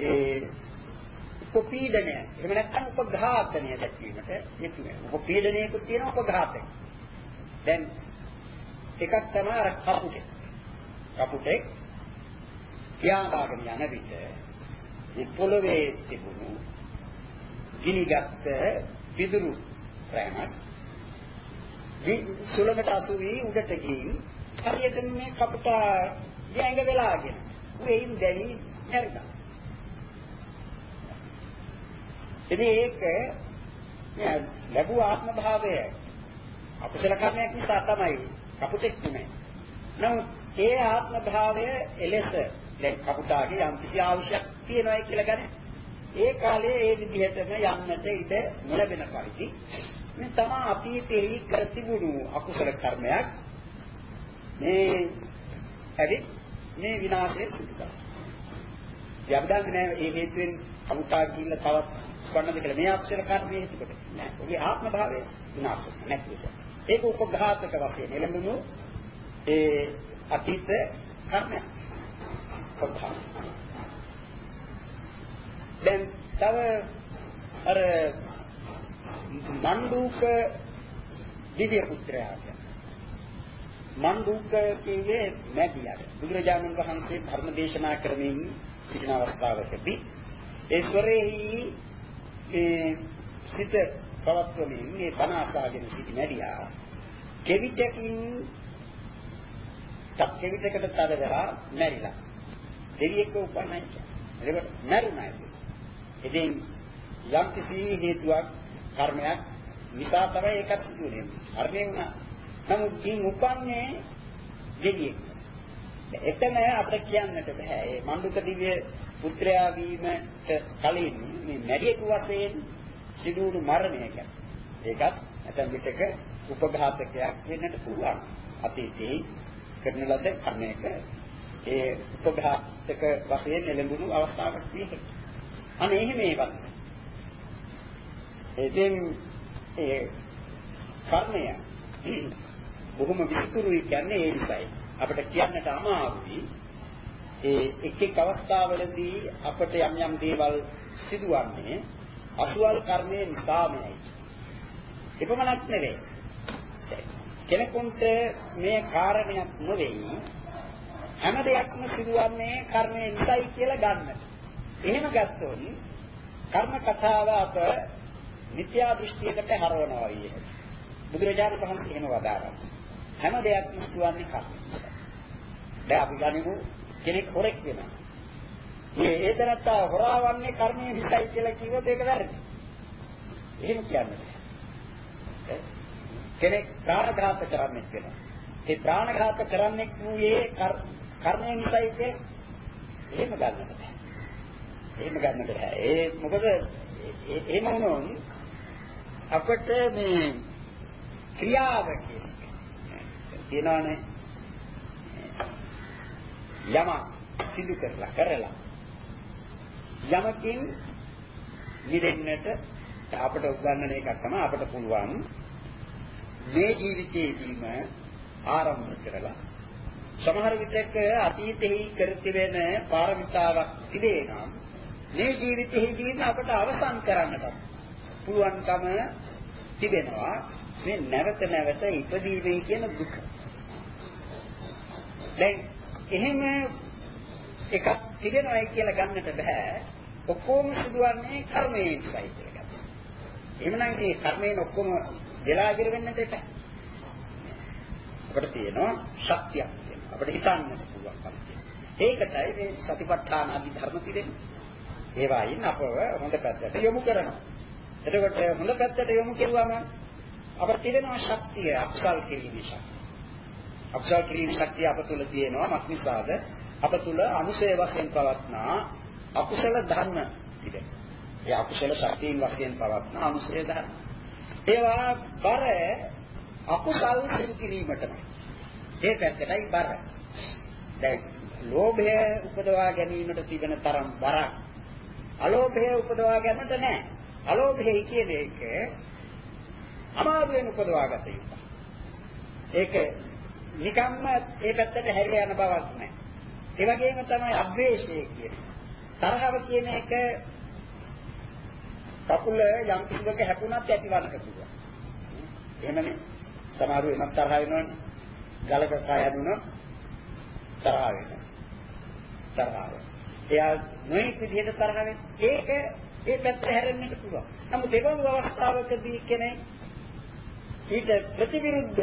S2: ඒ උපපීඩනය එහෙම නැත්නම් උපඝාතනය දැක්වීමට යෙතු වෙනවා. උපපීඩනයකුත් තියෙනවා උපඝාතනය. දැන් එකක් තමයි අර කපුටේ. කපුටේ කියාපාගෙන යන විට මේ පොළවේ තිබුණු ගිනිගත් පිදුරු ප්‍රෑමක් සුළමට අසු වී උඩට ගිහින් හරියට මේ කපුටා ගැඟ වෙලාගෙන උෙයින් දැවි නැරිලා ඉතින් ඒක ලැබුව ආත්ම භාවය අකුසල කර්මයක් නිසා තමයි කපුටෙක් නෙමෙයි. නමුත් ඒ ආත්ම භාවය එලෙස දැන් කපුටාගේ යම් කිසි අවශ්‍යයක් තියෙනවා කියලා ගන්න. ඒ කාලේ ඒ විදිහටම යන්නට ඉඩ නොලැබෙන පරිදි මේ තම අතීතයේ කර තිබුණු අකුසල කර්මයක් මේ ඇවිත් මේ විනාශය සිදු කරනවා. යබ්දාන්නේ නෑ මේ හේතුවෙන් සමුත්තා ගිහිල්ලා තවත් වන්නද කියලා මේ අක්ෂර කර්මයේ හේතු කොට නෑ. ඔහුගේ ආත්ම භාවය විනාශ වෙනවා නැතිද? ඒක උපඝාතක වශයෙන් එළඹුණු ඒ අතීත කර්මයක්. උපඝාත. දැන් තව අර මණ්ඩූක දිව්‍ය පුත්‍රයා මණ්ඩූක කියන්නේ මැදියට බුදුරජාණන් වහන්සේ ධර්ම දේශනා කරමින් සිටින අවස්ථාවකදී ඒ ස්වරෙහි ඒ සිත පවත්වමින් මේ බණ අසාගෙන සිටි මැදියා කෙවිතකින් තත් කෙවිතකට තද වෙලා මැරිලා දෙවියෙක් උපන්නයි එතකොට මැරුණා ඉතින් යම් කිසි හේතුවක් කර්මයක් නිසා තමයි ඒකත් සිදු වෙන්නේ. හරිනේ වුණා. නමුත් මේ උපන්නේ දෙවියෙක්. එතන අපිට කියන්නට බෑ. මේ මණ්ඩුක දිව්‍ය පුත්‍රයා වීමට කලින් මේ මැරියෙකු වශයෙන් සිදු වුණු මරණය ඒකත් නැත්නම් විතක උපඝාතකයක් වෙන්නට පුළුවන්. අතීතයේ කරන ලද කර්මයක ඒ උපඝාතක වශයෙන් එළඹුණු අවස්ථාවක් තියෙනවා. අනේ එහෙම ඒවත්. එදින් ඒ කර්මය බොහොම විස්තරුයි කියන්නේ ඒ නිසායි. අපිට කියන්නට අමාරුයි. ඒ එක් එක් අවස්ථාවලදී අපට යම් යම් දේවල් සිදුවන්නේ අසුවල් කර්මයේ නිසාමයි. එපමණක් නෙවෙයි. කෙනෙකුට මේ කාරණයක් නොවේයි හැම දෙයක්ම සිදුවන්නේ කර්මයේ නිසායි කියලා ගන්නට. එහෙම ගත්තොත් කර්ම කතාව අප මිත්‍යා දෘෂ්ටියකට හරවනවා විය. බුදුරජාණන් වහන්සේ එහෙම වදාරා. හැම දෙයක්ම සිදුවන්නේ කර්ම නිසා. දැන් අපි ගනිමු කෙනෙක් හොරෙක් වෙනවා. මේ ඒ තරත්තා හොරාවන්නේ කර්මයේ නිසායි කියලා කිව්වොත් ඒක වැරදි. එහෙම කියන්නේ නැහැ. කෙනෙක් ප්‍රාණඝාත කරන්නේ වෙනවා. ඒ ප්‍රාණඝාත කරන්නේ වූයේ කර්මයේ නිසායි කියලා එහෙම ගන්නට බෑ. එහෙම ගන්නට බෑ. ඒ මොකද එහෙම වුණොත් අපට මේ ක්‍රියාව කියනවානේ යම සිදු කරලා කරලා යමකින් නිදෙන්නට අපට උගන්වන එකක් තමයි අපට පුළුවන් මේ ජීවිතයේදීම ආරම්භ කරලා සමහර විටක අතීතෙහි කර තිබෙන පාරමිතාවක් තිබේ නම් මේ ජීවිතයේදීම අපට අවසන් කරන්නට පුළුවන්කම තිබෙනවා මේ නැවත නැවත ඉපදීමේ කියන දුක. දැන් එහෙම එකක් තිබෙනවයි කියලා ගන්නට බෑ. ඔක්කොම සිදුවන්නේ කර්මයෙන් නිසායි කියලා ගන්න. එහෙමනම් මේ කර්මයෙන් ඔක්කොම වෙලා ඉවර වෙන්නට එපා. අපිට තියෙනවා ශක්තියක් තියෙනවා. අපිට හිතන්නට පුළුවන්කම තියෙනවා. ඒකටයි මේ සතිපට්ඨාන ආදී ධර්ම තිබෙන්නේ. ඒවායින් අපව හොඳ පැත්තට යොමු කරනවා. එතකොට හොඳ පැත්තට යොමු කෙරුවම අපට තිබෙනවා ශක්තිය අක්සල් කිරීමේ ශක්තිය. අක්සල් කිරීමේ ශක්තිය අප තුළ තියෙනවා මක් නිසාද? අප තුළ අනුසය වශයෙන් පවත්නා අකුසල ධර්ම තිබෙනවා. ඒ අකුසල ශක්තියින් වශයෙන් පවත්නා අනුසය ධර්ම. ඒවා බර අකුසල් සිදු කිරීමටමයි. ඒ පැත්තටයි බර. දැන් ලෝභය උපදවා ගැනීමට තිබෙන තරම් බරක් අලෝභය උපදවා ගන්නට නැහැ. අලෝභය කියන එක අමාරුවෙන් උපදවා ගත යුතුයි. ඒක නිකම්ම ඒ පැත්තට හැරිලා යන බවක් නැහැ. ඒ වගේම තමයි අද්වේෂය කියන්නේ. තරහව කියන එක කකුල යම් කිසිවක හැපුණත් ඇතිවන්නට පුළුවන්. එහෙමනේ. සමහර වෙනත් තරහ වෙනවනේ. ගලක කය හැදුනොත් තරහ වෙනවා. තරහ වෙනවා. එයා නොයෙක් විදිහට තරහ වෙන්නේ. ඒක ඒ පැත්ත හැරෙන්නට පුළුවන්. නමුත් දෙවන අවස්ථාවකදී කෙනෙක් ඊට ප්‍රතිවිරුද්ධ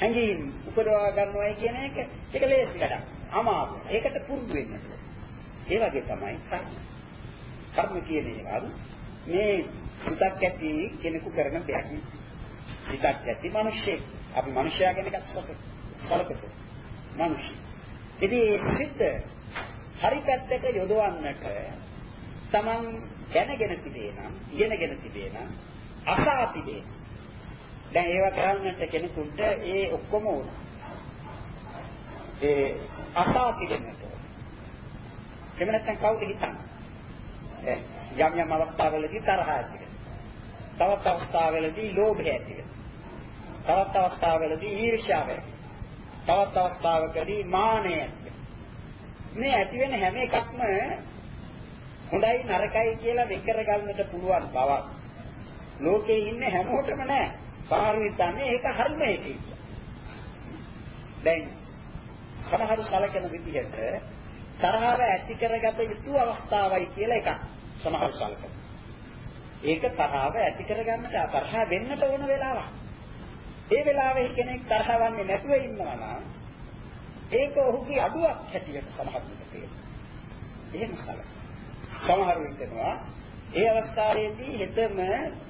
S2: හැඟීම් උපදවා ගන්නවයි කියන එක ඒක ලේසි වැඩක්. අමාරුයි. ඒකට පුරුදු වෙන්න ඒ වගේ තමයි කර්ම. කර්ම කියන ඒවා මේ සිතක් ඇති කෙනෙකු කරන දෙයක්. සිතක් ඇති මිනිස්සෙක්. අපි මිනිසයා ගැන එකක් සලකමු. මිනිස්සු. ඉතින් සිත හරි පැත්තට යොදවන්නට Taman දැනගෙන තිබේ නම්, ඉගෙනගෙන තිබේ නම්, අසා තිබේ. දැන් ඒවා කරන්නට කෙනෙකුට ඒ ඔක්කොම ඕන. ඒ අසා පිළිගන්නට. එහෙම නැත්නම් කවුද හිතන්නේ? යම් යම් අවස්ථාවලදී තරහ ඇති තවත් අවස්ථාවලදී ලෝභය ඇති තවත් අවස්ථාවලදී ඊර්ෂ්‍යාව ඇති තවත් අවස්ථාවකදී මානය ඇති මේ ඇති වෙන හැම එකක්ම හොඳයි නරකයි කියලා වෙන් කරගන්නට පුළුවන් බවක් ලෝකේ ඉන්න හැමෝටම නෑ සමහරු හිතන්නේ ඒක හරිම එකයි දැන් සමහරු සලකන විදිහට තරහව ඇති කරගත යුතු අවස්ථාවයි කියලා එකක් සමහරු සලකනවා ඒක තරහව ඇති කරගන්නට තරහ වෙන්නට ඕන වෙලාවක්. ඒ වෙලාවේ කෙනෙක් තරහවන්නේ නැතුව ඉන්නවා නම් ඒක ඔහුගේ අඩුවක් හැටියට සමහරුන්ට පේනවා. එහෙම සලකනවා. සමහරු හිතනවා ඒ අවස්ථාවේදී හෙතම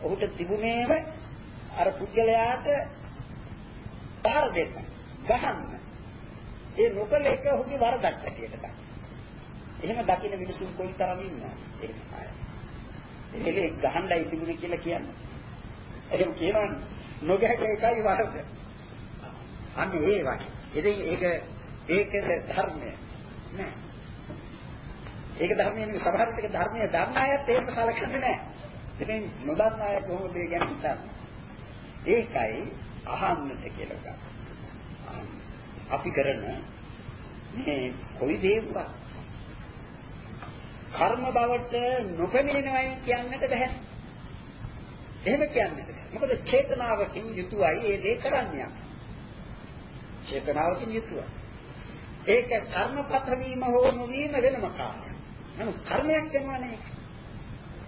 S2: ඔහුට තිබුණේම අර පුද්ගලයාට පහර දෙන්න, ගහන්න. ඒ නොකල එක ඔහුගේ වරදක් හැටියට ගන්න. එහෙම දකින්න මිනිසුන් කොයිතරම් ඉන්නවද? එහෙම අය. ඒකේ ගහන්නයි තිබුණේ කියලා කියන්නේ. එහෙම කියනවනේ නොගැක එකයි වරද. අන්න ඒ වගේ. ඉතින් ඒක ඒකද ධර්මය නෑ. ඒක ධර්මයේ නෙවෙයි සමහර විට ධර්මයේ දන්න අයත් ඒක සලකන්නේ නෑ. ඉතින් නොදන්න අය කොහොමද ඒ ගැන හිතන්නේ? ඒකයි අහන්නට කියලා ගන්න. අපි කරන මේ කොයි දේවත් කර්ම බවට නොපෙනෙනවයි කියන්නට බෑ. එහෙම කියන්නට බෑ. මොකද චේතනාවකින් යුතුවයි ඒ දේ කරන්නේ. චේතනාවකින් යුතුවයි. ඒක කර්මපත වීම හෝ නොවීම වෙනම කාරණයක්. නමුත් කර්මයක් වෙනවනේ.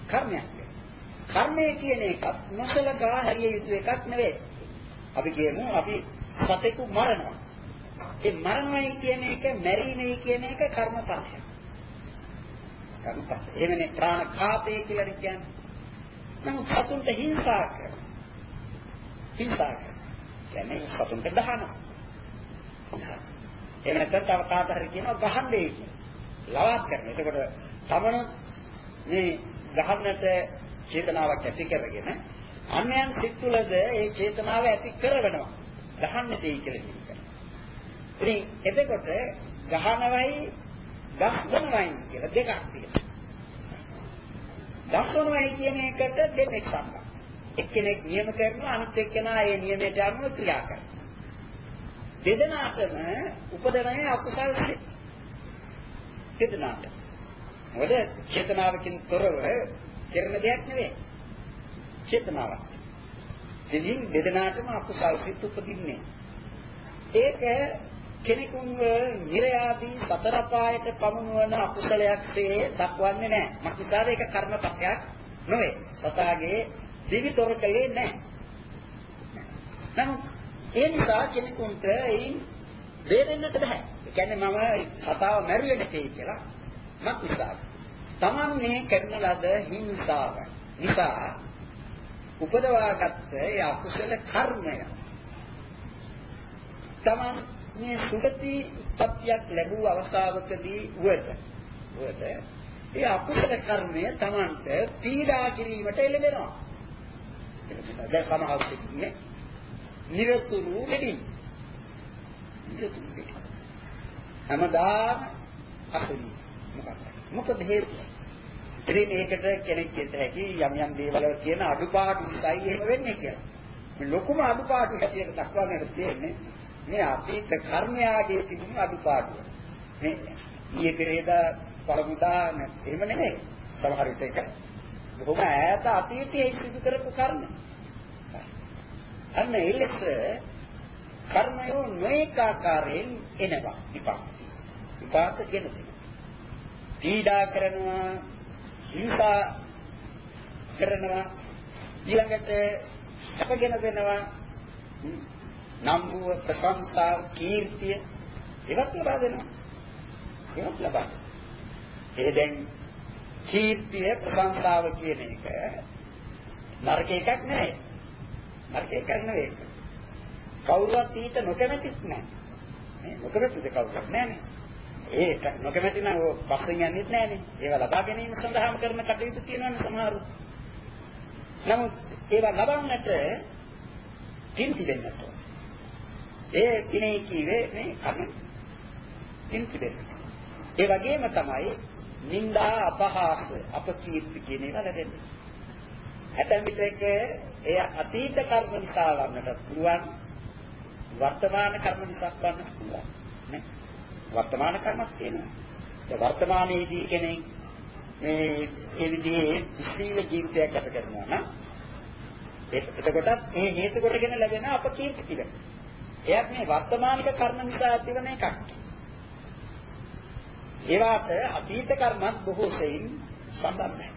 S2: කර්මයක්. කර්මය කියන එක නොසලකා හැරිය යුතු එකක් නෙවෙයි. අපි කියමු අපි සතෙකු මරනවා. ඒ මරණයයි කියන එක මැරීමයි කියන එක කර්මපතයක්. කරුපත්. එවනේ ප්‍රාණඝාතය කියලා කියන්නේ. නමුත් සතුන්ට හිංසා කරන. හිංසා කරන. කියන්නේ සතුන්ට දහනවා. එහෙම නැත්නම් තව කාට හරි කියනවා ගහන්නේ කියලා. ලවත් කරන. එතකොට තමන මේ ගහන්නට චේතනාවක් ඇති කරගෙන අන්‍යයන් සිත් තුළද ඒ චේතනාව ඇති කරවනවා. ගහන්න දෙයි කියලා කියනවා. ඉතින් එතකොට ගහනවයි දස්වනවයි කියලා දෙකක් තියෙනවා. දස්වනවයි කියන එකට දෙකක් සම්බන්ධයි. එක්කෙනෙක් නියම කරනවා අනිත් එක්කෙනා ඒ නියමයට අනුව ක්‍රියා කරනවා. දෙදෙනාටම උපදනයේ අකුසල් සිත්. දෙදෙනාට. මොකද චේතනාවකින් තොරව කරන දෙයක් නෙවෙයි. චේතනාවක්. ඉතින් දෙදෙනාටම අකුසල් සිත් උපදින්නේ. ඒක කෙනෙකුන්ව නිර්යාදී සතර පායට පමුණුවන අකුසලයක්සේ දක්වන්නේ නැහැ. මක්නිසාද ඒක කර්මපතයක් නොවේ. සතාගේ දිවිතොර කලේ නැහැ. නමුත් ඒ නිසා කෙනෙකුට එයින් බේරෙන්නට බෑ. ඒ කියන්නේ මම සතාව මැරුවේ නැtei කියලා මක්නිසාද? Taman මේ කරන ලද හිංසාව නිසා උපදවාගත්ත ඒ අකුසල කර්මය Taman මේ සුගති පත්‍යක් ලැබුව අවස්ථාවකදී වුවද වුවද ඒ අකුසල කර්මය Tamanට පීඩා කිරීමට එළඹෙනවා. දැන් සමහර සිටින්නේ නිරතුරු දෙකින්. නිරතුරු දෙකින්. හැමදාම අසුනි. මොකක්ද? මොකද හේතුව? ඉතින් මේකට කෙනෙක් කියත හැකි යම් යම් දේවල් කියන අඩුපාඩු නිසායි එහෙම වෙන්නේ කියලා. මේ ලොකුම අඩුපාඩු හැටියට දක්වන්නට තියෙන්නේ මේ අතීත කර්මයාගේ තිබුණු අඩුපාඩුව. මේ ඊයේ පෙරේදා පළමුදා එහෙම නෙමෙයි. සමහර විට ඒක බොහොම ඈත අතීතයේ සිදු කරපු කර්ම. අන්න ඒ ලෙස කර්මයෝ නොඑක ආකාරයෙන් එනවා විපාක. විපාක කියන්නේ පීඩා කරනවා, හිංසා කරනවා, ඊළඟට සැපගෙන දෙනවා නම්බුව ප්‍රශංසා කීර්තිය ඒවත් ලබා දෙනවා. ඒවත් ලබා ඒ දැන් කීර්තිය ප්‍රශංසාව කියන එක නරක එකක් නෙවෙයි. නරක එකක් නෙවෙයි. කවුරුවත් ඊට නොකැමතිත් නැහැ නේ නොකැමතිද කවුරුත් නැහැ ඒක නොකැමති නම් ඔය පස්සෙන් යන්නේත් නැහනේ ඒවා ලබා ගැනීම සඳහාම කරන කටයුතු තියෙනවනේ සමහරු නමුත් ඒවා ලබන්නට පින් තිබෙන්නට ඕන. ඒ පිනේ කීවේ මේ කර්ම පින් තිබෙන්න. ඒ වගේම තමයි නිന്ദා අපහාස අපකීර්ති කියන ඒවා ලැබෙන්නේ. ඇතැම් විටක එය අතීත කර්ම නිසා වන්නට පුළුවන් වර්තමාන කර්ම නිසා වන්නට පුළුවන් නේ වර්තමාන කර්මක් තියෙනවා ඒ වර්තමානයේදී කෙනෙක් මේ ඒ විදිහේ සීල ජීවිතයක් ගත කරනවා නම් එතකොටත් ඒ හේතු කොටගෙන ලැබෙන අපකීර්ති ටික. එයත් මේ වර්තමානික කර්ම නිසා ඇතිවන එකක්. ඒවාට අතීත කර්මත් බොහෝ සෙයින් සම්බන්ධයි.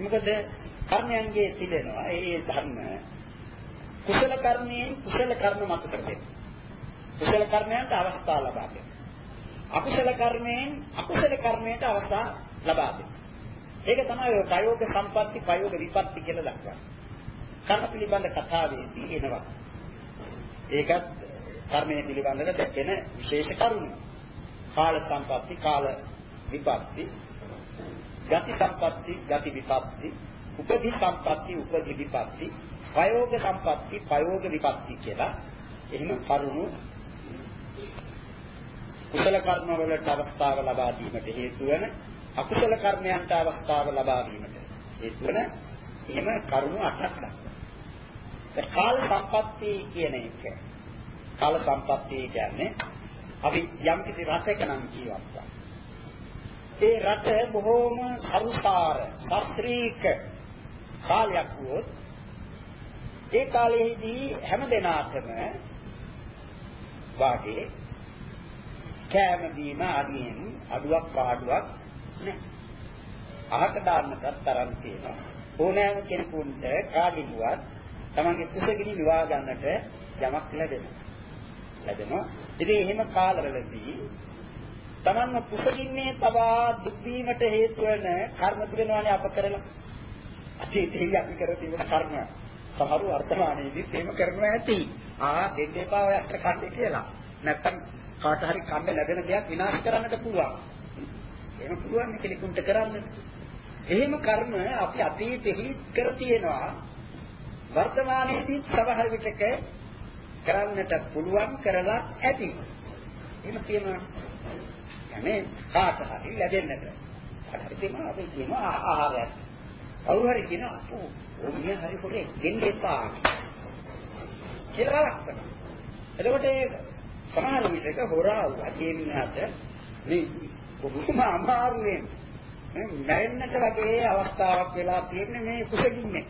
S2: මොකද කර්මයන්ගේ තිබෙනවා ඒ ධර්ම කුසල කර්මයෙන් කුසල කර්ම මත කරගෙන. කුසල කර්මයන්ට අවස්ථා ලබා දෙන. අකුසල කර්මයෙන් අකුසල කර්මයට අවස්ථා ලබා දෙන. ඒක තමයි ඔය ප්‍රයෝග සම්පatti ප්‍රයෝග විපatti කියලා දක්වන්නේ. කර්ම පිළිබඳ කතාවේදී එනවා. ඒකත් කර්මයේ පිළිබඳව දැක්වෙන විශේෂ කරුණු. කාල සම්පatti කාල විපatti ගති සම්පatti ගති විපatti උපදි සම්පatti උපදි විපatti ප්‍රයෝග සම්පatti ප්‍රයෝග විපatti කියලා එහෙම කරුණු කුසල කර්ම වලට අවස්ථාව ලබා දීමට හේතු වෙන අකුසල කර්මයන්ට අවස්ථාව ලබා දීමට හේතු වෙන එහෙම කරුණු අටක් දක්වනවා. කාල සම්පatti කියන එක කාල සම්පatti කියන්නේ අපි යම්කිසි රටක නම් ජීවත් ඒ රට බොහෝම සරුසාර ශාස්ත්‍රීක කාලයක් වුවොත් ඒ කාලයේදී හැම දිනාටම වාගේ කෑම බීම ආදීන් අඩුවක් පාඩුවක් නැහැ. අහක දාන්නට තරම් තියෙනවා. ඕනෑම කෙනෙකුට කාගිනුවත් තමන්ගේ කුසගිනි විවාහ ගන්නට යමක් ලැබෙනවා. ලැබෙනවා. ඉතින් එහෙම කාලවලදී තමන්ව කුසගින්නේ තබා දුක් වීමට හේතු වෙන කර්ම තිබෙනවානේ අප කරලා. අතීතයේ අපි කර තිබුණ කර්ම සමහර වර්තමානයේදීත් එහෙම කරනවා ඇති. ආ දෙන්න එපා ඔයත් කන්නේ කියලා. නැත්තම් කාට හරි කන්න ලැබෙන දෙයක් විනාශ කරන්නට පුළුවන්. එහෙම පුළුවන් කෙනෙකුට කරන්න. එහෙම කර්ම අපි අතීතෙහි කර තියෙනවා. වර්තමානයේදී සමහර විටක කරන්නට පුළුවන් කරලා ඇති. එහෙම තියෙනවා. යන්නේ කාට හරි ලැබෙන්නට. කාට හරි තියෙනවා අපි කියනවා ආහාරයක්. කවුරු හරි කියනවා ඔන්නේ හරි හොරේ දෙන්න එපා. කියලා ලක්කන. එතකොට සමහර විටක හොරා වගේමිනහට මේ බොහොම අමාරුවෙන් මැරෙන්නට වගේ අවස්ථාවක් වෙලා තියෙන්නේ මේ කුසගින්නේ.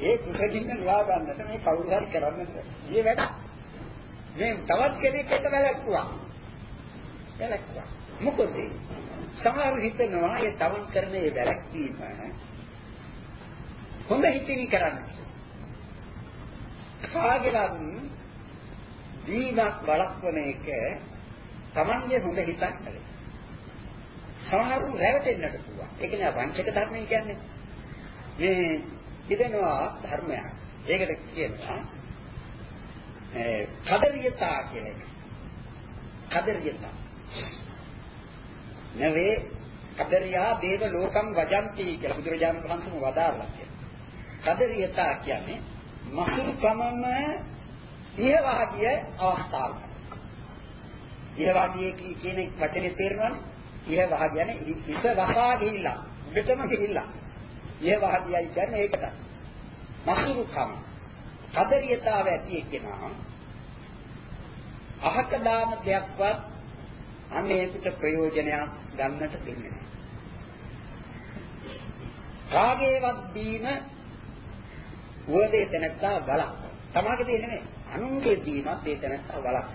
S2: ඒ කුසගින්න ලා ගන්නට මේ කවුරු හරි කරන්නද? මේ වැඩ. මේ තවත් කෙනෙක් එක වැලක්කුවා. වැලක්කුවා. මොකද සමහර හිතනවා ඒ තවන් කරන මේ වැලක්වීම හොඳ හිතින් කරන්නේ. කාගෙවත් දීමක් බලක්වන එක Tamange හොඳ හිතක් නෙවෙයි. සමහරු රැවටෙන්නට පුළුවන්. ඒක නේ වංචක ධර්මය කියන්නේ. මේ ඉදෙනවා ධර්මයක්. ඒකට කියනවා ඒ කදරියතා කියන එක. කදරියතා. නවේ කදරියා දේව ලෝකම් වජන්ති කියලා බුදුරජාණන් වහන්සේම වදාළා කියලා. කදරියතා කියන්නේ මසුරුකමම ඉහවහගිය අවස්ථාවක්. ඉහවහගිය කියන වචනේ තේරෙනවනේ. ඉහවහ කියන්නේ ඉස වසා ගිහිල්ලා. උඩටම ගිහිල්ලා. ඉහවහගියයි කියන්නේ ඒකට. මසුරුකම. කදරියතාව ඇති එක්කෙනා අහක දාන දෙයක්වත් අනේකට ප්‍රයෝජනයක් ගන්නට දෙන්නේ නැහැ. කාගේවත් දීම උවදේ තැනත්තා බලක්. තමාගේ දේ නෙමෙයි. අනුන්ගේ දීමත් ඒ තැනත්තා බලක්.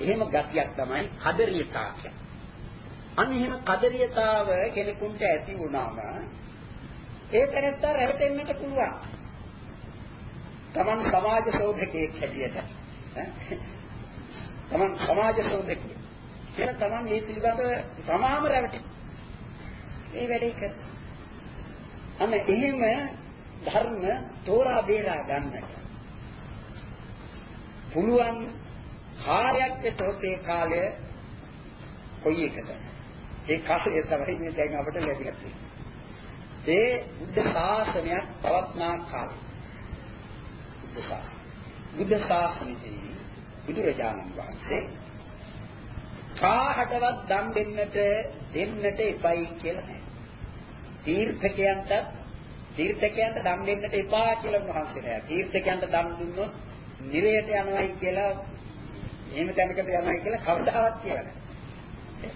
S2: එහෙම ගතියක් තමයි කදරියතා කියන්නේ. අන්න එහෙම කදරියතාව කෙනෙකුට ඇති වුණාම ඒ තැනත්තා රැවටෙන්නට පුළුවන්. Taman සමාජ සෞධකයෙක් හැටියට. Taman සමාජ සෞධකයෙක්. කියලා Taman මේ පිළිබඳව තමාම රැවටෙන. මේ වැඩේ කර. අන්න එහෙම ධර්ම තෝරා බේරා ගන්නට පුළුවන් කාර්යයක් වෙතොත් ඒ කාලය කොයි එකද? ඒ කාලය තමයි මේ දැන් අපිට ලැබිලා තියෙන්නේ. ඒ බුද්ධ ශාසනයක් පවත්නා කාලය. බුද්ධ ශාසනය. බුද්ධ ශාසනයේ බුදුරජාණන් වහන්සේ කාහටවත් දන් දෙන්නට දෙන්නට එපයි කියලා නෑ. තීර්ථකයන්ට තීර්ථකයන්ට දන් දෙන්නට එපා කියලා උන්වහන්සේ නෑ. තීර්ථකයන්ට දන් දුන්නොත් නිරයට යනවායි කියලා එහෙම තැනකට යනවායි කියලා කවදාවත් කියලා නෑ.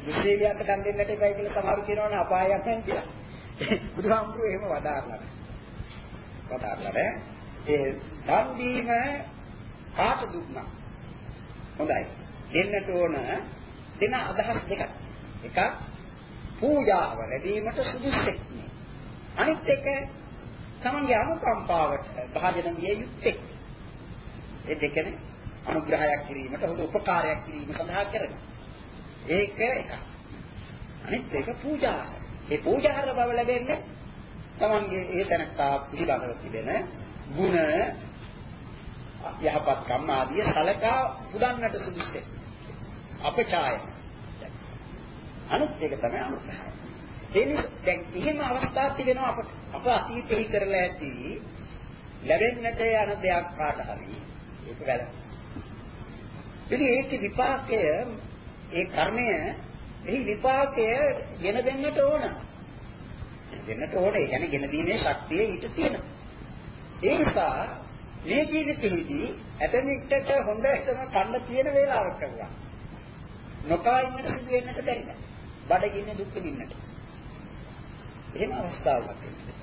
S2: විශේෂයන්ට දන් දෙන්නට එපයි කියලා සමහරු කියනවනේ අපායක් නැහැ කියලා. බුදුහාමුදුරුවෝ එහෙම වදාarලා නෑ. වදාarලා නෑ. ඒ දන් දීම කාට දුන්නා? හොඳයි. දෙන්නට ඕන දෙන අදහස් දෙකක්. එකක් පූජාව ලැබීමට සුදුසුෙක් නේ. අනිත් එක තමන්ගේ අනුකම්පාවට භාජන විය යුත්තේ. ඒ දෙකනේ අනුග්‍රහයක් කිරීමට හොඳ උපකාරයක් කිරීම සඳහා කරන. ඒක එකක්. අනිත් එක පූජාව. ඒ පූජාහර බව ලැබෙන්නේ තමන්ගේ ඒ තැනත්තා පිළිබඳව තිබෙන ಗುಣ යහපත් කම්ම ආදිය සලකා පුදන්නට සුදුසුයි. අපචාය. අනිත් එක තමයි අනුග්‍රහය. ඒ නිසා දැන් එහෙම අවස්ථා තිබෙනවා අපට. අප අතීතෙහි කරලා ඇති ලැබෙන්නට යන දෙයක් කාට හරි ඒක වැරදි. ඉතින් ඒකේ විපාකය ඒ කර්මය එහි විපාකය ගෙන දෙන්නට ඕන. දෙන්නට ඕනේ. ඒ කියන්නේ ගෙන දීමේ ශක්තිය ඊට තියෙනවා. ඒ නිසා මේ ජීවිතෙහිදී ඇතමිටට හොඳටම කන්න තියෙන වේලාවක් කරනවා. නොකා ඉන්නට සිදු වෙන්නට බැරි නෑ. බඩගින්න දුක් විඳින්නට. එහෙම අවස්ථාවක් වෙනවා.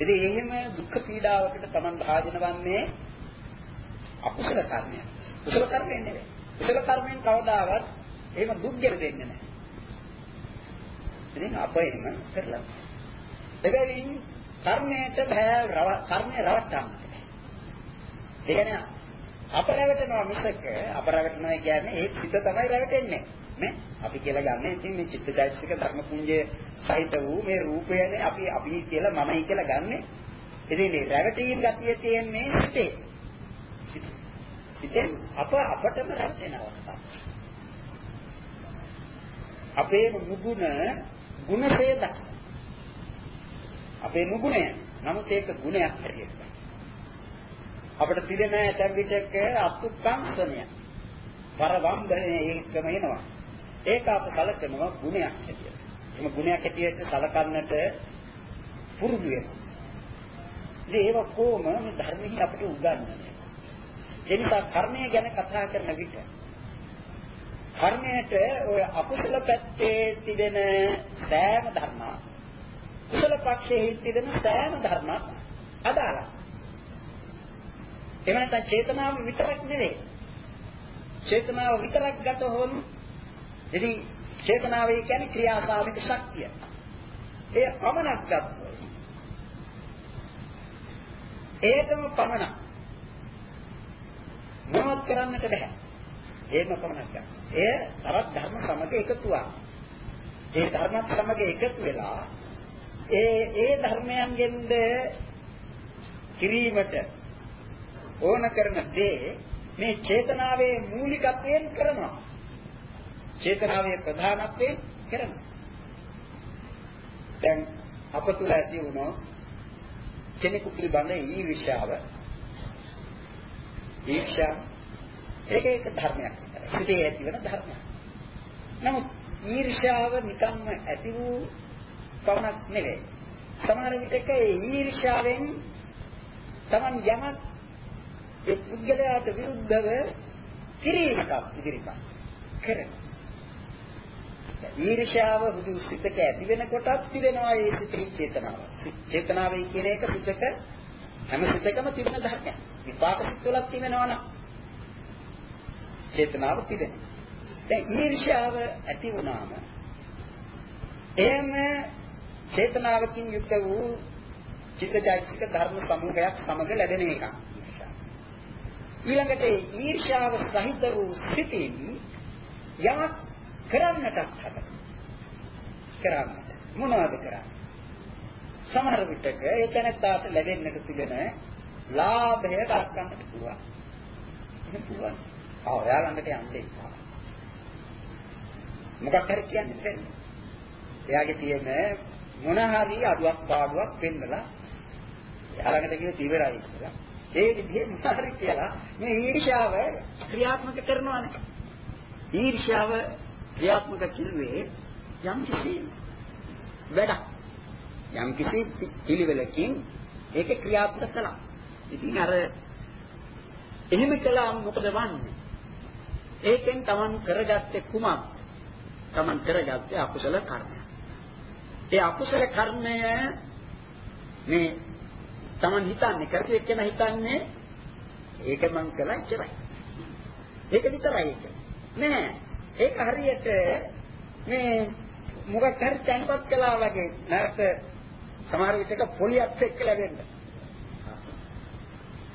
S2: ඉතින් එහෙම දුක් පීඩාවකට Taman භාජන වන්නේ අකුසල කර්මයක්. කුසල කර්මයෙන් නෙවෙයි. කුසල කර්මයෙන් කවදාවත් එහෙම දුක් ගෙන දෙන්නේ නැහැ. ඉතින් අප එහෙම කරලා. එබැවින් කර්මයට බෑ කර්මය රවට්ටන්න. ඒ කියන්නේ අප රැවටෙනවා මිසක අප රැවටෙනවා කියන්නේ ඒ සිත තමයි රැවටෙන්නේ නේ අපි කියලා ගන්න ඉතින් මේ චිත්තචෛතසික ධර්ම පුඤ්ජය සහිත වූ මේ රූපයනේ අපි අපි කියලා මමයි කියලා ගන්නෙ ඉතින් මේ රැවටීම් ගතිය තියෙන්නේ සිතේ සිතෙන් අප අපටම රැවටෙන අවස්ථාව අපේ නුගුණ ගුණසේ දක්වන අපේ නුගුණය නමුත් ඒක ගුණයක් හැටියට අපිට තිරෙන ඇතැම් විටක අත්ුක්කංශනය. පරවම්බරේ ඒකම එනවා. ඒක අප සලකනවා ගුණයක් හැටියට. එම ගුණයක් හැටියට සලකන්නට පුරුදු වෙනවා. ඉතින් ඒක කොහොම මේ ධර්මෙහි අපිට උගන්වන්නේ. ඒ නිසා කර්මය ගැන කතා කරන විට කර්මයට ඔය අකුසල පැත්තේ තිබෙන සෑම ධර්ම කුසල පක්ෂයේ තිබෙන සෑම ධර්ම අදාළයි. එහෙම නැත්නම් චේතනාව විතරක් නෙවෙයි. චේතනාව විතරක් ගතහොත් ඉතින් චේතනාව කියන්නේ ක්‍රියාසාමික ශක්තිය. ඒ පමණක් ගත්තොත් ඒකම පමණක් මොනවත් කරන්නට බෑ. ඒකම පමණක් ගන්න. එය තවත් ධර්ම සමග එකතුවක්. ඒ ධර්මත් සමග එකතු වෙලා ඒ ඒ ධර්මයන්ගෙන්ද කිරීමට ඕන කරන දේ මේ චේතනාවේ මූලිකත්වයෙන් කරනවා. චේතනාවේ ප්‍රධානත්වයෙන් කරනවා. දැන් අප තුල ඇති වුණොත් කෙනෙකු පිළිබඳ ඊර්ෂ්‍යාව ඊර්ෂ්‍යා ඒක එක ධර්මයක් විතරයි. සිතේ ඇතිවන ධර්මයක්. නමුත් ඊර්ෂ්‍යාව නිකම්ම ඇති වූ පමණක් නෙවෙයි. සමහර විටක ඒ ඊර්ෂ්‍යාවෙන් Taman යමක් ඒ පුද්ගලයාට විරුද්ධව කිරීමක් ඉදිරිපත් කරන. ඊර්ෂ්‍යාව බුදු සිතක ඇති වෙනකොටත් තිබෙනවා ඒ සිතේ චේතනාව. චේතනාවයි කියන එක සිතක හැම සිතකම තිබෙන ධර්මයක්. විපාක සිත්වලක් තිබෙනවා නම් චේතනාව තිබෙනවා. දැන් ඊර්ෂ්‍යාව ඇති වුණාම එහෙම චේතනාවකින් යුක්ත වූ චිත්තජාතික ධර්ම සමූහයක් සමග ලැබෙන එකක්. ඊළඟට ඊර්ෂාව සහිත වූ සිතින් යමක් කරන්නටත් හදන. කරන්නට. මොනවද කරන්නේ? සමහර විටක ඒ තැනට ලැබෙන්නට තිබෙන ලාභය දක්වන්නට පුළුවන්. එහෙම පුළුවන්. ආ ඔයා ළඟට යන්න එපා. මොකක් හරි කියන්නේ බැහැ. එයාගේ තියෙන මොන හරි අඩුවක් පාඩුවක් පෙන්නලා එයා ළඟට ගියොත් ඉවරයි කියලා. ඒ විදිහේ මොනාරි කියලා මේ ඊර්ෂාව ක්‍රියාත්මක කරනවානේ. ඊර්ෂාව ක්‍රියාත්මක කිරුවේ යම් කිසි වැඩක්. යම් කිසි පිළිවෙලකින් ඒක ක්‍රියාත්මක කළා. ඉතින් අර එහෙම කළාම මොකද වන්නේ? ඒකෙන් Taman කරගත්තේ කුමක්? Taman කරගත්තේ අකුසල කර්මයක්. ඒ අකුසල කර්මය මේ Taman හිතන්නේ කරපු එක්කම හිතන්නේ ඒක මං කළා ඉච්චරයි. ඒක විතරයි ඒක. නෑ. ඒක හරියට මේ මොකක් හරි තැන්පත් කළා වගේ නැරත සමහර විටක පොලියක් එක්ක ලැබෙන්න.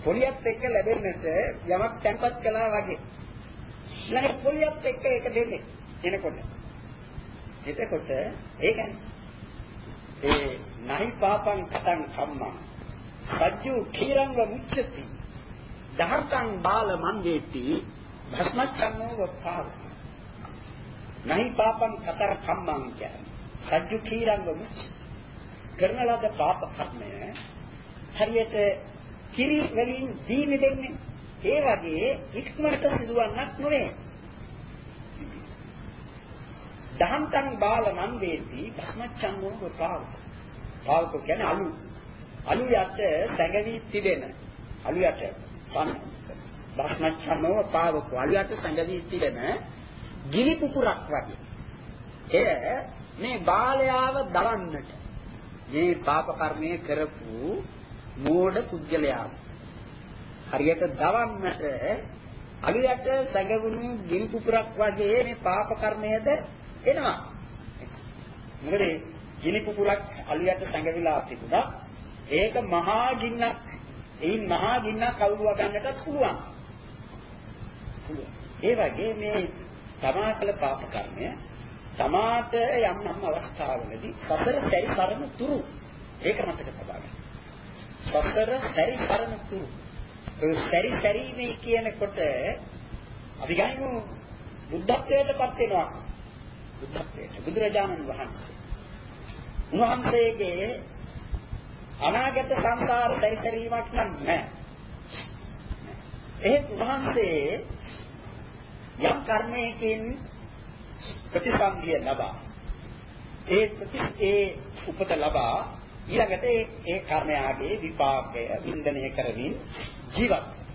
S2: පොලියක් එක්ක ලැබෙන්නට යමක් තැන්පත් කළා වගේ. ඊළඟ පොලියක් එක්ක ඒක දෙන්නේ. එනකොට. එතකොට ඒකනේ. ඒ නහි පාපං කතං කම්මං සජ්ජු ඛීරංග මුච්චති දහර්තං බාල මන්දේති භස්මච්ඡන්නෝ වපාව නහි පාපං කතර කම්මං කියන්නේ සජ්ජු ඛීරංග මුච්චති කරන ලද පාප කර්මය හරියට කිරි වලින් දීමි දෙන්නේ. ඒ වගේ ඉක්මනට සිදුවන්නක් නෙවෙයි දහන්තං බාල මන් වේති භස්මච්ඡන්නෝ වපාව පාවක. කියන්නේ අලු. අලු යට සැඟවි තිබෙන. අලු යට පන් භස්මච්ඡන්නෝ පාවක. අලු යට සැඟවි තිබෙන ගිනි පුපුරක් වගේ. එය මේ බාලයාව දරන්නට මේ පාප කර්මය කරපු මෝඩ පුද්ගලයා හරියට දවන්නට අලියට සැඟවුණු ගිනි පුපුරක් වගේ මේ පාප කර්මයේද එනවා. මොකද ගිනි පුපුරක් අලියට සැඟවිලා තිබුණා. ඒක මහා ගින්නක්. එයින් මහා ගින්නක් කවුරුව ගන්නටත් පුළුවන්. පුළුවන්. ඒ වගේ මේ තමා කළ පාප කර්මය තමාට යම් යම් අවස්ථාවලදී සසර සැරි සරණ තුරු ඒක මතක තබා ගන්න. සසර සැරි සරණ තුරු. ඒ සැරි සැරි මේ කියනකොට අපි ගනිමු බුද්ධත්වයටපත් වෙනවා. බුද්ධත්වයට බුදුරජාණන් වහන්සේ. උන්වහන්සේගේ අනාගත සංසාර සැරිසැරීමක් නම් නැහැ. ඒ උන්වහන්සේ යම් කර්මයකින් ප්‍රතිසන්දිය ලබා ඒ ප්‍රති ඒ උපත ලබා ඊළඟට ඒ ඒ කර්මයාගේ විපාකය වින්දනය කරමින් ජීවත්